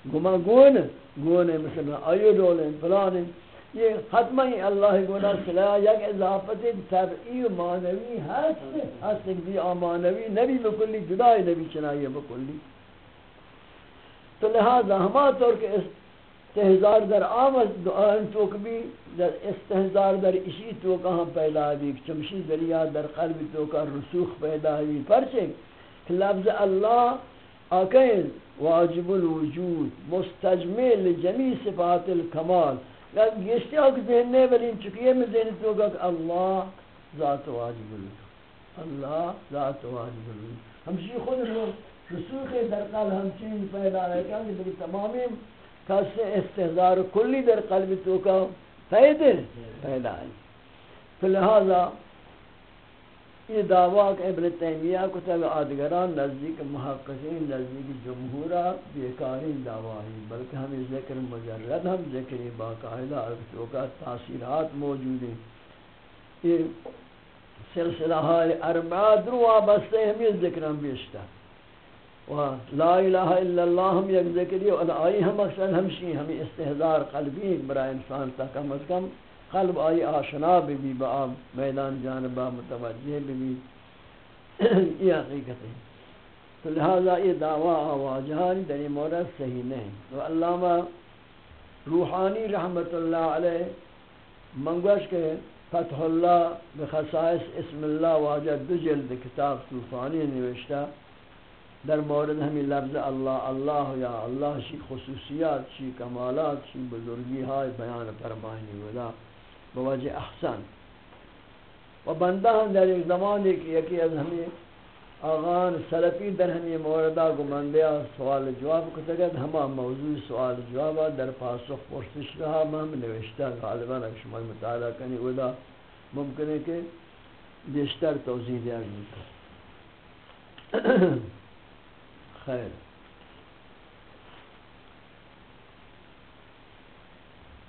S1: گما گون گون مثلا ایو دولیں فلانیں یہ ختمہ ہی اللہ گونا صلاح یک اضافت طبعی و معنوی ہست ہست بھی آمانوی، نبی بکلی جدائی نبی چنائی بکلی تو لہذا ہما طور کہ استحضار در آمد دعائن توک بھی در استحضار در اشی توکا ہم پیدا بھی چمشی دریا در قلب توکا رسوخ پیدا بھی پرچے کہ لفظ اللہ آکین واجب الوجود، مستجمل لجمی صفات الکمال. گشتی آگ ذہن نہیں بلین چکیے میں ذہن توکا کہ اللہ ذات واجب الوجود. اللہ ذات واجب الوجود. ہمشی خود رسوخ در قلب ہمچین پیدا ہے کہ تمامی کس استحضار کلی در قلب تو کا پیدا پیدا ہے۔ تو لہذا یہ دعویٰ کہ ابن تیمیہ کتب آدگران نزدیک محققین، نزدیک جمہورہ بیکارین دعویٰ ہیں بلکہ ہمیں ذکر مجرد، ہم ذکر باقاعدہ تو کا تاثیرات موجود ہیں۔ یہ سلسلہ حال اربعہ دروا وابستے ہمیں ذکر ہم بیشتر۔ و لا الہ الا اللہ ہم یک ذکری و آئی ہم اکثر ہمشی ہمیں استحضار قلبی برای انسان تا کم از کم قلب آئی آشنا بھی بھی با میدان جانبا متوجہ بھی بھی یہ حقیقت ہے۔ تو لہذا یہ دعویٰ آواجہانی در مورد صحیح نہیں۔ تو علامہ روحانی رحمت اللہ علیہ منگوش کے فتح اللہ بخصائص اسم اللہ واجہ دو جلد کتاب صوفانی نوشتہ در مورد ہمیں لفظ اللہ اللہ یا اللہ شی خصوصیات شی کمالات شی بزرگی ہائے بیان فرمائنی ودا بوجہ احسن و بندہ ہم در ایک زمان ایک یکی از ہمیں آغان سلفی در ہمیں موردہ گمندیا سوال جواب کتگت ہما موضوع سوال جواب در پاسخ پرسش رہا ہم نوشتہ غالباً اگر شما مطالعہ کنی ودا ممکن ہے کہ بیشتر توضیح دیا گئی خیر۔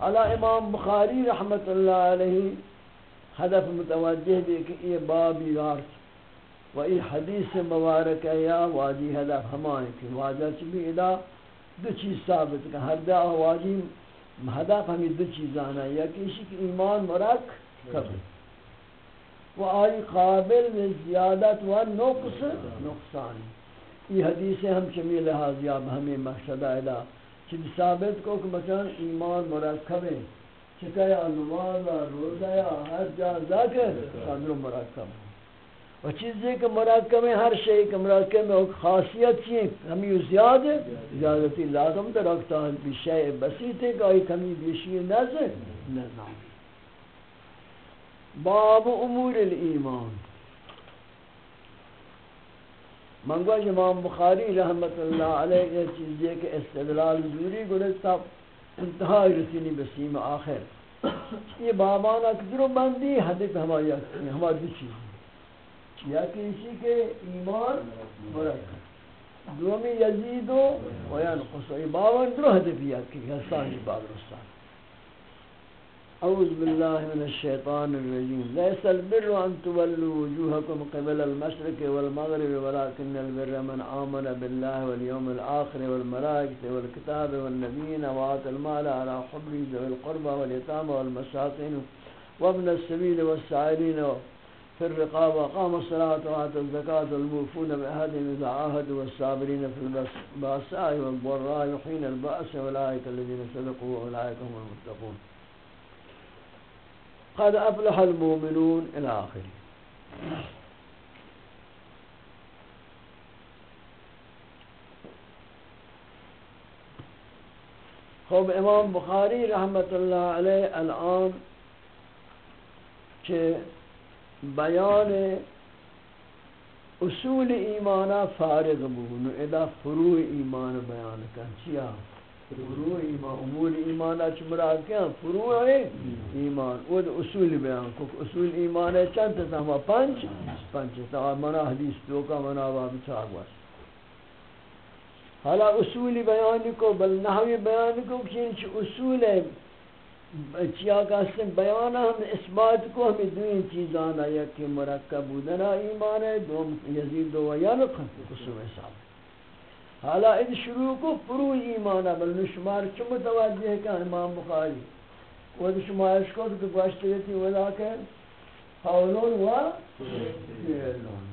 S1: حالا امام بخاری رحمت اللہ علیہ حدف متوجہ دے کہ یہ بابی غارت و یہ حدیث مبارک ہے، یا واجی حدف ہمائیں کہ واجہ چلی ادا دو چیز ثابت کہ ہر دا واجی حدف ہمیں دو چیز آنا یا کہ کی ایمان مرک کبھی۔ و آئی قابل زیادت و نقص نقصانی یہ حدیث ہم چمی لحاظ یا ہمیں مقصد ادا چلی ثابت کو کہ مثلا ایمان مرکب ہے چکہ یا نماز روزہ یا ہر جا ذکر قدر مرکب و چیزی کہ مرکب ہے ہر شئی کہ مرکب ہے خاصیت چیئے ہمیں زیاد ہے زیادتی لازم در رکھتا ہے بھی شئی بسیط ہے کہ آئی کمی بیشی نظر۔ نظام باب امور الایمان۔ منگوش جی امام بخاری رحمت اللہ علیہ یہ چیز یہ کہ استدلال دوری گرستا انتہائی رسینی بسیم آخر یہ بابانا کدرو بندی حدیث ہماری ہماری دو چیز یا کہ اسی کے ایمان مرکب دومی یزیدو و ینقصو یہ بابان درو حدیثیات کی حسانی جی باب رستان۔ أعوذ بالله من الشيطان الرجيم. ليس البر أن تولوا وجوهكم قبل المشرق والمغرب ولكن البر من آمن بالله واليوم الآخر والملائكة والكتاب والنبيين وآت المال على حبه ذوي القربى واليتامى والمساكين وابن السبيل والسائلين في الرقاب وقام الصلاة وآت الزكاة والموفون بأهدهم إذا عاهدوا والصابرين في البأساء والضراء وحين البأس أولئك الذين صدقوا وأولئك هم المتقون. قد افلح المؤمنون الى اخر خوب امام بخاری رحمت اللہ علیہ الان کہ بیان اصول ایمانہ فارغ بون، ادا فروع ایمان بیان کن، چیا؟ فروع ایمان، امور ایمان اچ مراد کیا؟ فروع ہے۔ ایمان، وہ اصول بیان کو، اصول ایمان ہے، چند تا ہم پنج؟ پنج تا منا حدیث دو کا منا باب چاغ واس حالا اصول بیان کو، بل نحوی بیان کو کہ اصول ہے۔ چیا کا سن بیان ہم، اثبات کو ہمیں دو چیزاں یا کہ مرکب بودنا ایمان ہے دو یزید دو یا نقص قسم حساب۔ حالا اید شروع کو پرو ایمان بل شمار چ متوجہ کہ امام بخاری۔ وہ شمارش کو کہ گوشت تھی ولا کہ قولون و فعلون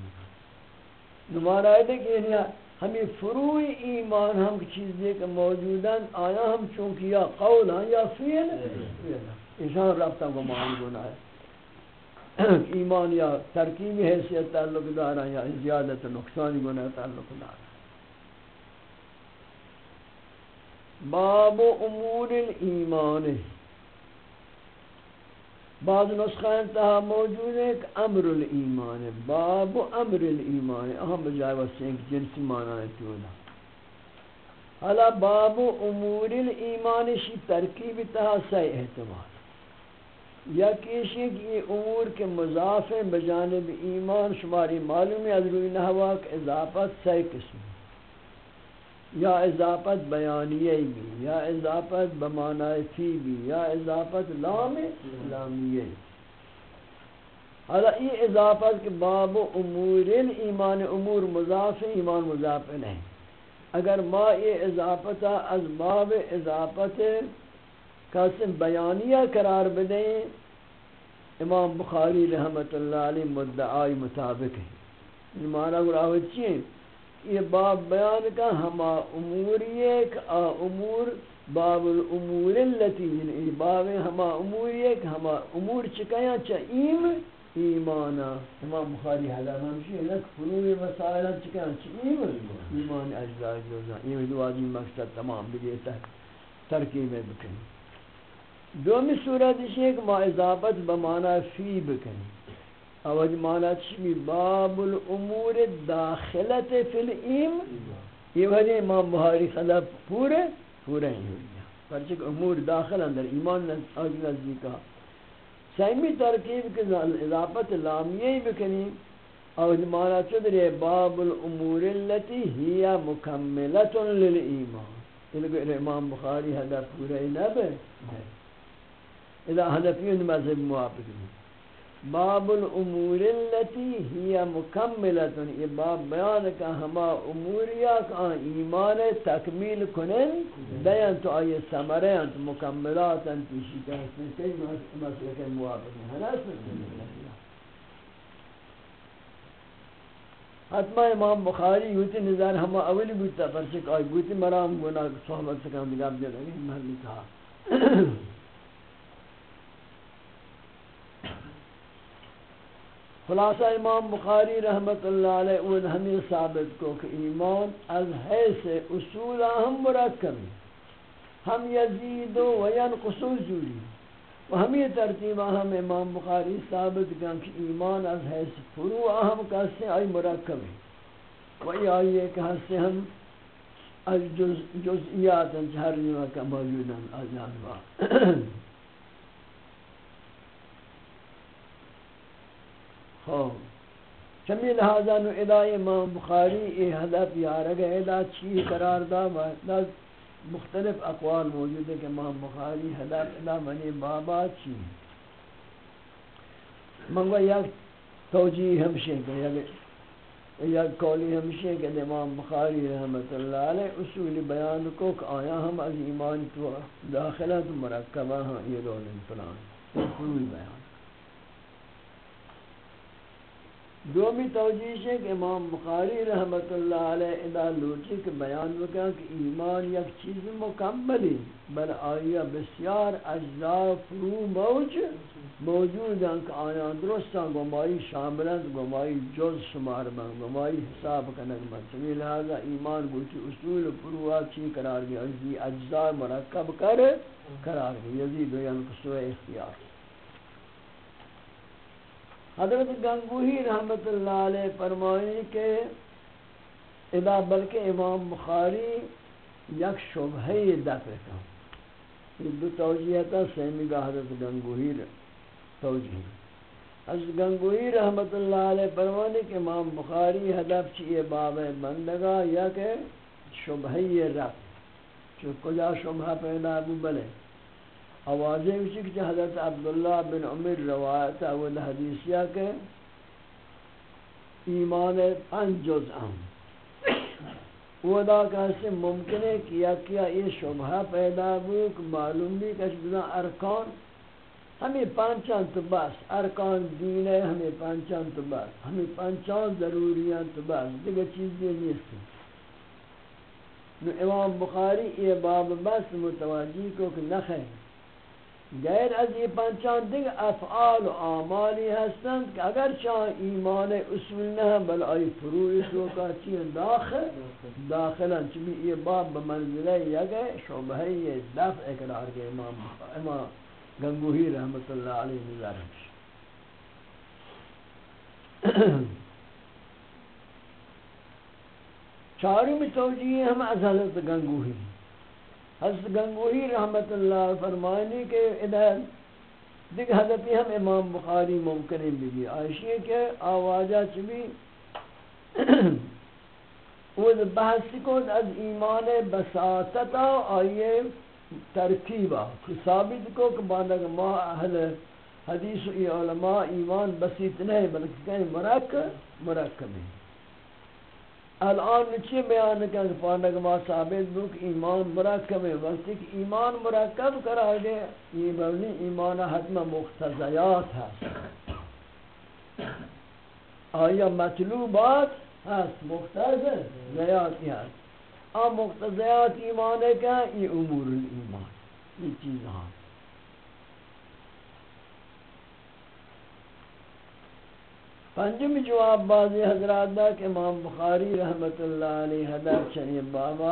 S1: نمارا ہے کہ یعنی ہمیں فروع ایمان ہم چیز دے کہ موجوداً آیا ہم چونکہ یا قول ہیں یا فعل انسان رابطہ کو مان گنا ہے۔ ایمان یا ترکیبی حیثیت تعلق دارا یا زیادت نقصانی گناہ تعلق دارا باب امور الایمان. بعض نسخہ انتہا موجود ہے کہ امر الایمان. باب امر الایمان. اہم بجائے واسے ایک جنسی معنی ہے تولا حالا باب امور الایمان شی ترکیب تہا سی احتمال یا کیشی کہ یہ امور کے مضاف بجانب ایمان. شماری معلوم ہے از روی نحواک اضافت سی قسم. یا اضافت بیانیہ بھی، یا اضافت بمعنی فی بھی، یا اضافت لام لامیہ حالا یہ اضافت کہ باب امور یعنی ایمان امور مضاف، ایمان مضاف نہیں۔ اگر ما یہ اضافت از باب اضافت قسم بیانیہ قرار بدیں، امام بخاری رحمت اللہ علیہ مدعائی مطابق ہے معنی گراوت چیئے؟ یہ باب بیان کا ہما امور ایک امور، باب الامور اللتی یعنی باب ہما امور ایک، ہما امور چکیاں چاہیم ایمانا۔ امام بخاری حضر ہمشی ہے لک فروع مسائل چکیاں چاہیم ایمان اجزاء جوزا یہ دوازی مقصد تمام بگیتا ہے ترکیب بکنی دومی صورت اسی ہے کہ ما اضافت بمانا فی بکنی اوج مانا چمی باب الامور داخلت فی الام یہ وجہ امام بہاری خلا پورے پورے ہی ہوئی پرچک امور داخل اندر، ایمان آج نزدیکا سیمی ترکیب کے اضافت لامیہ بکنی اوج مانا چدر باب الامور اللتی ہی مکملت للایمان. امام بخاری حدف پورے ہی نبے. اذا حدفیون مذہب موافق نہیں. باب الامور التي هي مكملة یہ باب بیان کا ہما اموریا کا ایمان تکمیل کنن، بیان تو آئی سمرے انت، مکملات انت شکست کئی مسئلہ موافق ہیں حلاس حتما امام بخاری یوتی نظر ہما اولی بودتا پرچک آئی بودتی مرام گناہ صحبت سکم دیگا بجا لگی محلی کہا خلاصہ امام بخاری رحمت اللہ علیہ وہ ہمیں ثابت کو کہ ایمان از حیث اصول ہم مرکب ہم یزید و ینقصو جوری و ہمیں ترتیبہ ہم امام بخاری ثابت کیا کہ ایمان از حیث فروع ہم کہتے ہیں آئی مرکب و یہ آئیے کہ ہستے ہم از جزئیات ہر نیمہ کا موجود ہیں۔ از ہاں۔ چمی لہذا نو ادائی امام بخاری ای حدف یارگ ادا چی قرار دا مختلف اقوال موجود ہے کہ امام بخاری حدف ادا منی بابا چی۔ منگو یک توجیح ہمشے کہ یک یک قولی ہمشے کہ امام بخاری رحمت اللہ علیہ اصول بیان کو کہ آیا ہم از ایمان تو داخلہ تو مرکبہ ہاں یہ رول انفلان اصول بیان۔ دومی توجیش ہے کہ امام بخاری رحمت اللہ علیہ ادا لوچی کے بیان بکا کہ ایمان یک چیز مکملی بل آیا بسیار اجزاء فرو موج موجود ہیں کہ آیان درستاں گمائی شاملند گمائی جز شمار بن گمائی حساب کنک من چمی لہذا ایمان بوچی اصول فرو چی قرار گیا اجزاء مرکب کر، قرار گیا۔ یزید و ینقصو اختیار۔ حضرت گنگوہی رحمت اللہ علیہ فرمائی کہ ادا بلکہ امام بخاری یک شبهه دفع کن یہ دو توجیہتا سیمی کا حضرت گنگوہی توجیہ حضرت گنگوہی رحمت اللہ علیہ پروانے کہ امام بخاری حدف چیئے باب بندگا یا کہ شبہی رفع۔ چو کجا شبہ پیدا ابو بلے؟ آوازیں اسی کہ حضرت عبداللہ بن عمر روایت اول حدیثیہ کے ایمان پنج جز ہم۔ ودا کہتے ممکن ہے کیا کیا یہ شبہ پیدا ہو کہ معلوم بھی کہ بنا ارکان ہمیں پانچان تو بس، ارکان دین ہے، ہمیں پانچان تو بس، ہمیں پانچان ضروریاں تو بس دیگر چیز یہ نہیں سکتے نو امام بخاری یہ باب بس متوجہ کو کہ نخیر غیر از یہ پنچان دیگ افعال و آمالی ہستند کہ اگر چاہ ایمان اصول نہ بل آئی فروع تو کا چین داخل داخلا چبی یہ باب بمنزلہ یگے شعبہ یہ دفع اقرار کے امام امام گنگوہی رحمت اللہ علیہ نظارش چاری میں توجیہ ہم از حضرت گنگوہی حضرت گنگوہی رحمت اللہ فرمانی کے ادھر دیکھ حضرتی ہم امام بخاری ممکن بھی آئیشی کے آوازہ چبی وہ بحث کو از ایمان بساطتا آئیے ترکیبا ثابت کو کہ بانک ما اہل حدیث و علماء ایمان بسیط نہیں، بلکہ کہیں مرکب مرکب ہے الان چی بیان کہ پانک ما ثابت بک ایمان مرکب ہے، وقتی کہ ایمان مرکب کرا گے یہ بولی ایمان حتم مختزیات ہے۔ آیا مطلوبات ہست مختزیات ہے آ مختزیات ایمان ہے کہ؟ یہ امور الایمان، یہ چیز ہاں پنجم جواب بازی حضرات دا کہ امام بخاری رحمت اللہ علیہ حضر چنی بابا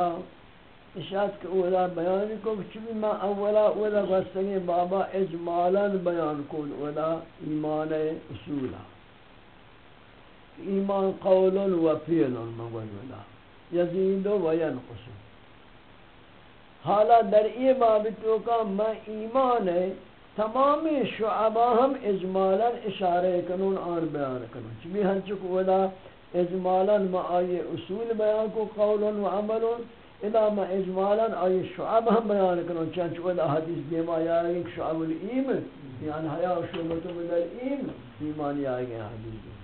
S1: اشاد کہ اولا بیان کو چبی ما اولا اولا گستنی بابا اجمالا بیان کو اولا ایمان اصولا ایمان قول و فیل مگوی اولا یزید و ینقص۔ حالا در ای بابتو کا ما ایمان ہے تمام شعبہ ہم اجمالا اشارہ کنون آن بیان کنون چبی ہم چکو ودا اجمالا ما آئی اصول بیان کو قول و عمل ادا ما اجمالا آئی شعب ہم بیان کنون چنچ ودا حدیث دیما یا ایک شعب الائیم یعنی حیاء شعبت من الائیم ایمان یا گئے حدیث دیما۔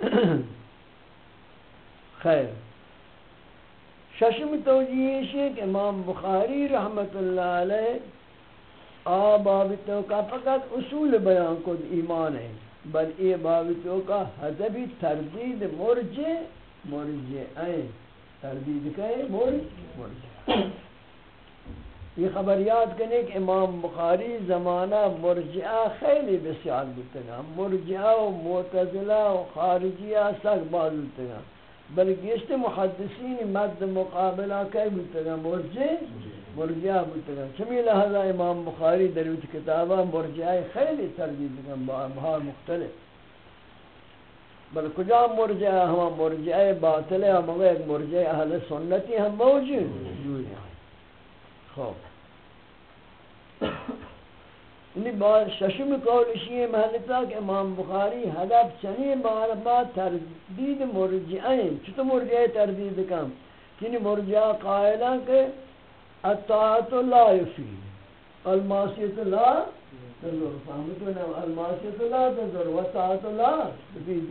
S1: خیر۔ ششم توجیہ ہے کہ امام بخاری رحمت اللہ علیہ آبابتوں کا فقط اصول بیان کو ایمان ہے، بل ای بابتوں کا حضبی تردید مرجع مرجع این تردید کہے مرجع مرجع یہ خبر یاد کرنے کہ امام بخاری زمانہ مرجعہ خیلی بسیار بتنا مرجعہ و معتزلہ و خارجیہ سک بعض بتنا بلکہ اس محدثین مد مقابلہ کئی بودتا مرجع مرجع بودتا چمی لہذا امام بخاری در وچ کتابہ مرجع خیلی تردید کن با بہار مختلف۔ بل کجا مرجع ہما مرجع باطل ہے ہم ایک مرجع اہل سنتی ہم موجود۔ خوب۔ یعنی با ششم قولشی محلتا کہ امام بخاری حدب چنی بار با تردید مرجعین. چطور مرجع تردید کم؟ یعنی مرجع قائلہ کہ اطاعت لا یفید. الماسیت لا تضر فهمتونا الماسیت لا تضر و اطاعت لا یفید.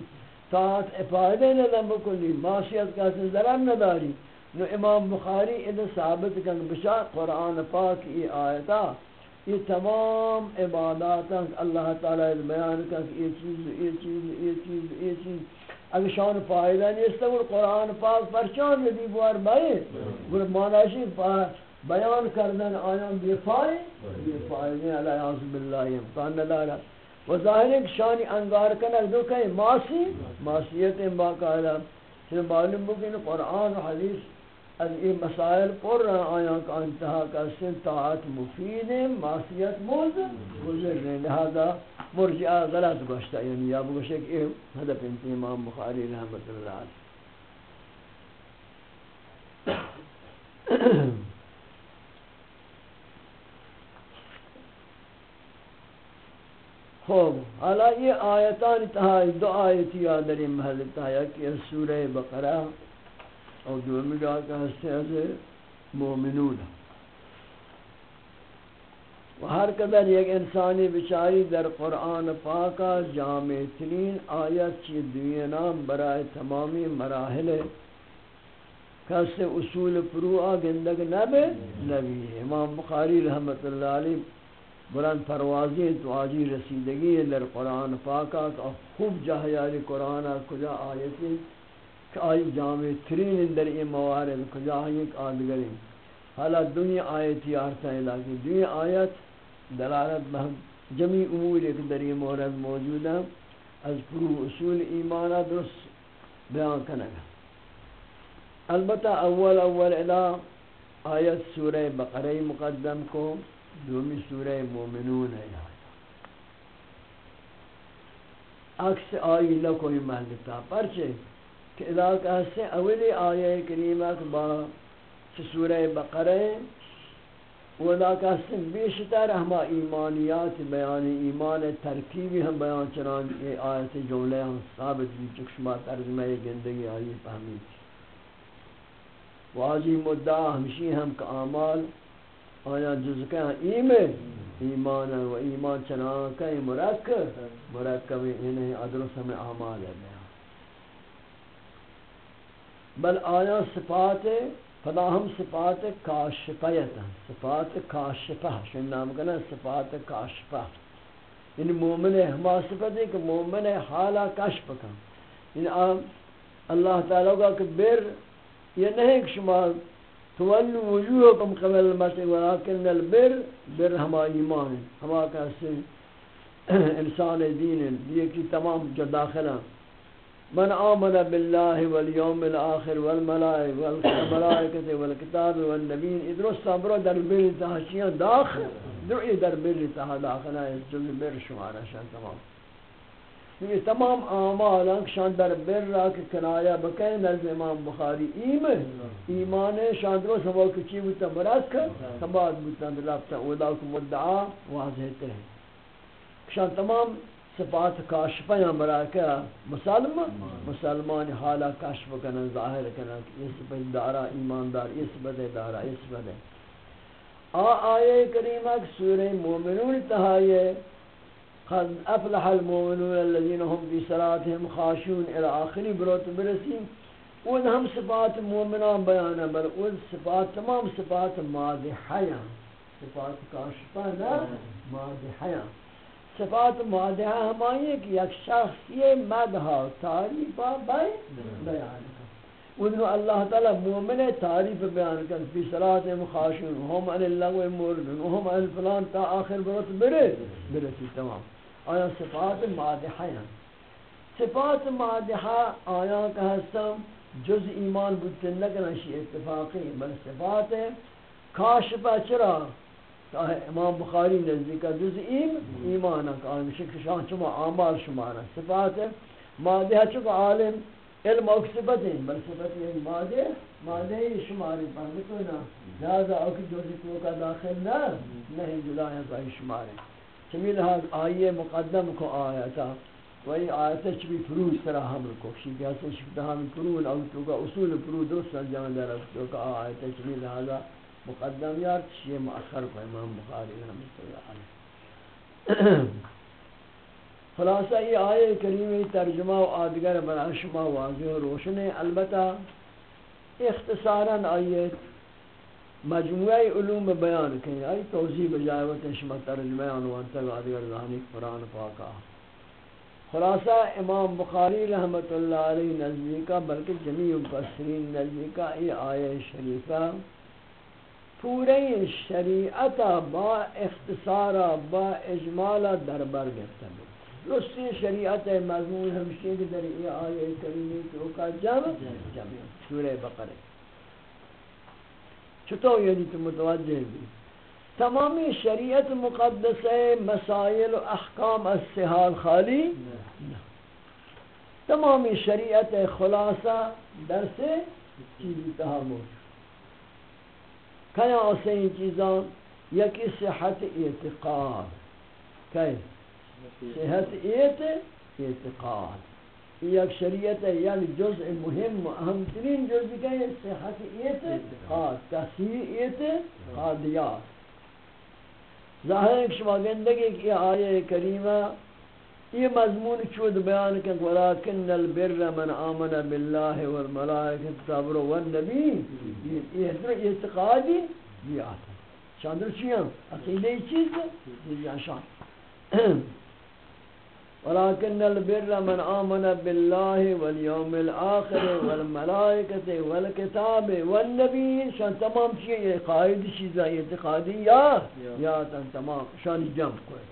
S1: طاعت افاده ندن بکلی معصیت کا ضرر نداری. نو امام بخاری ادھا ثابت کن. بشا قرآن پاک ای آیتا. یہ تمام عبادات اللہ تعالی بیان کا کہ یہ چیز یہ چیز یہ چیز یہ چیز۔ اگر شان فائدہ نہیں اس طور قرآن پاک پرچان ندی بوار بھائی گر ماناشی بیان کردن، آیان بے فائد بے فائد نہیں علیہ عزب اللہ امکان ندارا و ظاہر ایک شانی انگار کنک دو کہیں ماسی، ماسیت باقاعدہ۔ پھر معلوم ہو کہ قرآن و حدیث از این مسائل پر رہا آیاں کا انتہا کا سن طاعت مفید ہے معصیت موزن گزر رہے لہذا مرجعہ غلط گوشتا یعنی یا بگوشے کہ یہ حدف انتی امام بخاری رحمت اللہ علیہ۔ خوب حالا یہ آیتان تہائی دو آیتی آدھر محل تہایا کہ سورہ بقرہ۔ اور دومی جا کا ہستے ہیں مومنون و ہر قدر یک انسانی بچاری در قرآن پاکا جامع ترین آیت چی دوینام برای تمامی مراحل کس اصول پروعہ گندگ نبی نبی امام بخاری رحمت اللہ علیہ بلند پروازی تو آجی رسیدگی در قرآن پاکا خوب جہیاری قرآن کجا آیتی کہ آئی جامع ترین در این موارد کجا ہیں کہ آدگرین۔ حالا دنیا آیت یارتا ہے لیکن دنیا آیت دلالت بہم جمی امور ایک در این مورد موجود ہیں از پرو اصول ایمانہ درست بیان کنگا البتہ اول اول ادا آیت سورہ بقرہ مقدم کو دومی سورہ مومنون ہے۔ عکس آئی لکوی محلتا پرچے کہ علاقہ سے اولی آیہ کریمہ کے با سورہ بقرہ وہ علاقہ سے بیشتر ہما ایمانیات بیان، ایمان ترکیبی ہم بیان چنان یہ آیت جملے ہم ثابت بھی چکشمہ ترجمہ گندگی آئی فہمی واجی مدعا ہمشی ہم کا اعمال، آیا جزکہ ایمان ایمان و ایمان چنان کئی مرکب مرکب انہیں ادرس ہمیں اعمال ہے۔ بل آیا صفات فلا ہم صفات کاشفیت ہیں صفات کاشفہ، شن نام کنا صفات کاشفہ۔ یعنی مومن ہما صفت ہے کہ مومن حالا کشف کا یعنی اللہ تعالیٰ کا کہ بر یہ نہیں کہ شما تولو وجوہکم قبل المشرق ولیکن البر، بر ہما ایمان ہما کسی انسان دین یہ کی تمام جو داخلہ۔ من آمن بالله واليوم الآخر والملائكة والكتاب والنبين ادرس صبر در بر تحشیان داخل، دعی در بر تحا داخل ہے جز بر شمارا شان تمام۔ یہ تمام اعمال شان در بر را کہ کنایا بکے نزد امام بخاری ایم ایمان شان درو سبا کچی بوتا مراد کر سبا بوتا رابطہ ودا کو مدعا واضح تے شان تمام صفات کاشفہ یا مراکہ مسلمان مسلمان حالا کاشف کنا ظاہر کنا یہ صفت دارا، ایماندار، یہ صفت دارا، یہ صفت آ آیے کریمہ سورہ مومنون تہائیے قد افلح المؤمنون الذين هم في صلاتهم خاشعون الى آخری بروت برسیم۔ ان ہم صفات مومنان بیان بل ان صفات، تمام صفات مادحہ صفات کاشفہ نا مادحہ صفات مادہ ہمائی کہ یک شخص یہ مدہا تعریفہ بیان ودنو اللہ تعالی مومن تعریف بیان کر فی صلاة مخاشن ہم عن اللہ و موردن ہم عن فلان تا آخر برت برے برسی تمام۔ آیا صفات مادحہ ہیں؟ صفات مادحہ آیا کہ ہستم جز ایمان بودتن نکنشی اتفاقی، بل صفات کاشفہ چرا امام بخاری نزدیک جز ایم، ایمان کا عالم شک شان چما اعمال شمارا صفات مادہ چکا عالم علم او صفت ہیں، بل صفت یہ مادہ مادہ شماری بند کو نا لہذا او کی جو کو کا داخل نہ نہیں جدا ہے کا شمارے۔ چمیل ہا آئیے مقدم کو آیا تھا وہی آیت چبی فروز طرح ہم کو شی کہ اس شبہ ہم فرون او تو کا اصول فروز درست جان در تو کا آیت چمیل لہذا مقدم یار چیئے مؤخر کو امام بخاری رحمت اللہ علیہ۔ خلاصہ یہ آئے کریمی ترجمہ و آدگر بنا شما واضح و روشن البتہ اختصاراً آئیے مجموعی علوم بیان کریں۔ آئی توضیح بجائے وقت شما ترجمہ عنوان تک آدگر ذہنی قرآن پاکا خلاصہ امام بخاری رحمت اللہ علیہ نزدیکہ، بلکہ جمیع مفسرین نزدیکہ یہ آیہ شریفہ پورے شریعت با اختصار با اجمال در بر گرفته بود رسی شریعت مضمون ہمشی کہ در یہ آیه کریمی تو کا جمع جمع سورہ بقرہ. چطور یعنی جی تو متوجہ بھی جی. تمامی شریعت مقدس مسائل و احکام از سحال خالی تمامی شریعت خلاصہ در سے چیزی تحمل. کیا اسے این چیزاں؟ یکی صحت اعتقاد؟ کہ صحت اعتقاد. یک شریعت یک یعنی جزء مهم و اهم ترین جزء کہ صحت اعتقاد تصحیح اعتقادیات. ظاہر ہے کہ شما گندگی کی آیہ کریمہ یہ مضمون چود بیان کہ ولیکن البر من آمن باللہ والملائکۃ صبر والنبی. یہ اعتقادی یہ آتا شاندر چیاں عقیدہ چیز ہے یہ شان ولكن البر من آمن بالله واليوم الآخر والملائكة والكتاب والنبي شان تمام شيء قائد چیزا اعتقادی یا یا. تمام شان جمع کوئی.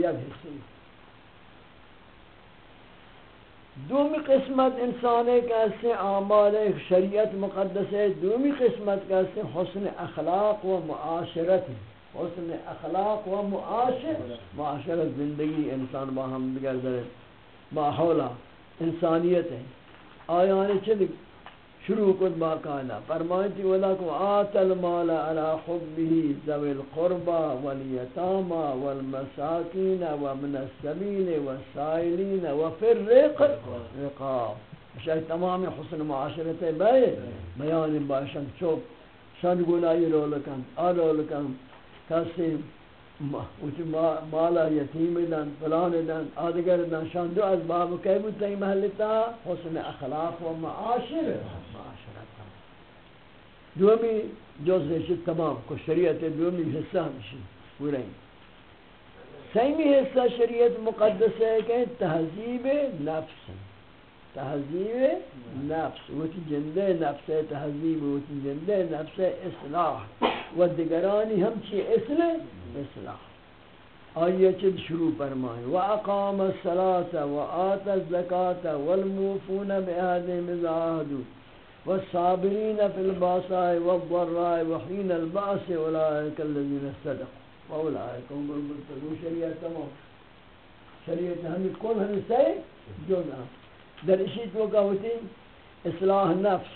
S1: یک حصہ دومی قسمت انسان کیسے اعمال شریعت مقدس ہے، دومی قسمت کیسے حسن اخلاق و معاشرت حسن اخلاق و معاشر معاشرت زندگی، انسان با ہم دیگر در ماحولا انسانیت ہے۔ آیان چلی شروع کد باقاعدہ فرمائیتی وَلَكُمْ آتَ الْمَالَ عَلَى حُبِّهِ ذَوِ الْقُرْبَى وَالْيَتَامَى وَالْمَسَاكِينَ وَمِنَ السَّبِيلِ وَالسَّائِلِينَ وَفِي الرِّقَابِ شاید تمام حسن معاشرت بے بیان باشن چوب شان گناہی رولکن آرولکن کسی مالا یتیم دن، فلان دن، آدگر دن شان دو از باب که بود تی محلتا، حسن اخلاق و معاشر. معاشرت دومی جزء شد تمام کو شریعت دومی حصہ ہمشی پورا سیمی حصہ شریعت مقدس ہے کہ تہذیب نفس تہذیب نفس وتی جندے نفس تہذیب وتی جندے نفس اصلاح۔ و دیگرانی ہم چی اصلاح اصلاح۔ آئیے چل شروع فرمائے وَأَقَامَ الصَّلَاةَ وَآتَ الزَّكَاةَ وَالْمُوفُونَ بِعَهْدِهِمْ إِذَا عَاهَدُوا والصابرين في الباساء والضراء وحين البأس أولئك الذين صدقوا وأولئك هم المتقون شريعة تمام. شريعة هم كل هم سي جمعة در اشي توقعوتي اصلاح نفس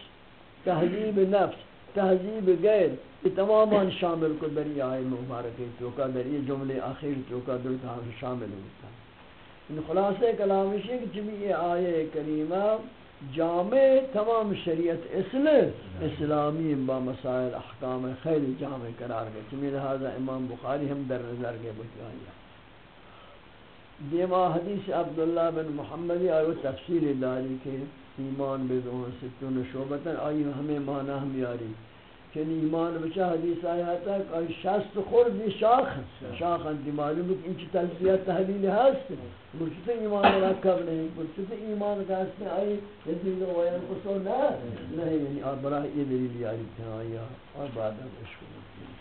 S1: تهذيب نفس تهذيب غير تماما شامل كل بني آئے مبارک توقع در یہ جملے آخر توقع در شامل ہوتا ہے خلاصہ کلامشی کی چمی آئے کریمہ جامع تمام شریعت اسل اسلامی با مسائل احکام خیلی جامع قرار گئے چمی لہذا امام بخاری ہم در نظر گئے بتایا دیما حدیث عبداللہ بن محمد آئے تفصیل داری کے ایمان بدون ستون شعبتاً آئی ہمیں معنی ہم یاری۔ کہ ایمان بچا حدیث آیا تھا کہ شست خورد شاخ شاخ. انتی معلوم ہے کہ انچی تلزیہ تحلیل ہست. مرچتا ایمان مرکب نہیں مرچتا ایمان کا ہست آئی یزید و وین قصو نا نہیں یعنی براہ یہ دلیل یاری تھا آیا اور بعد اشکر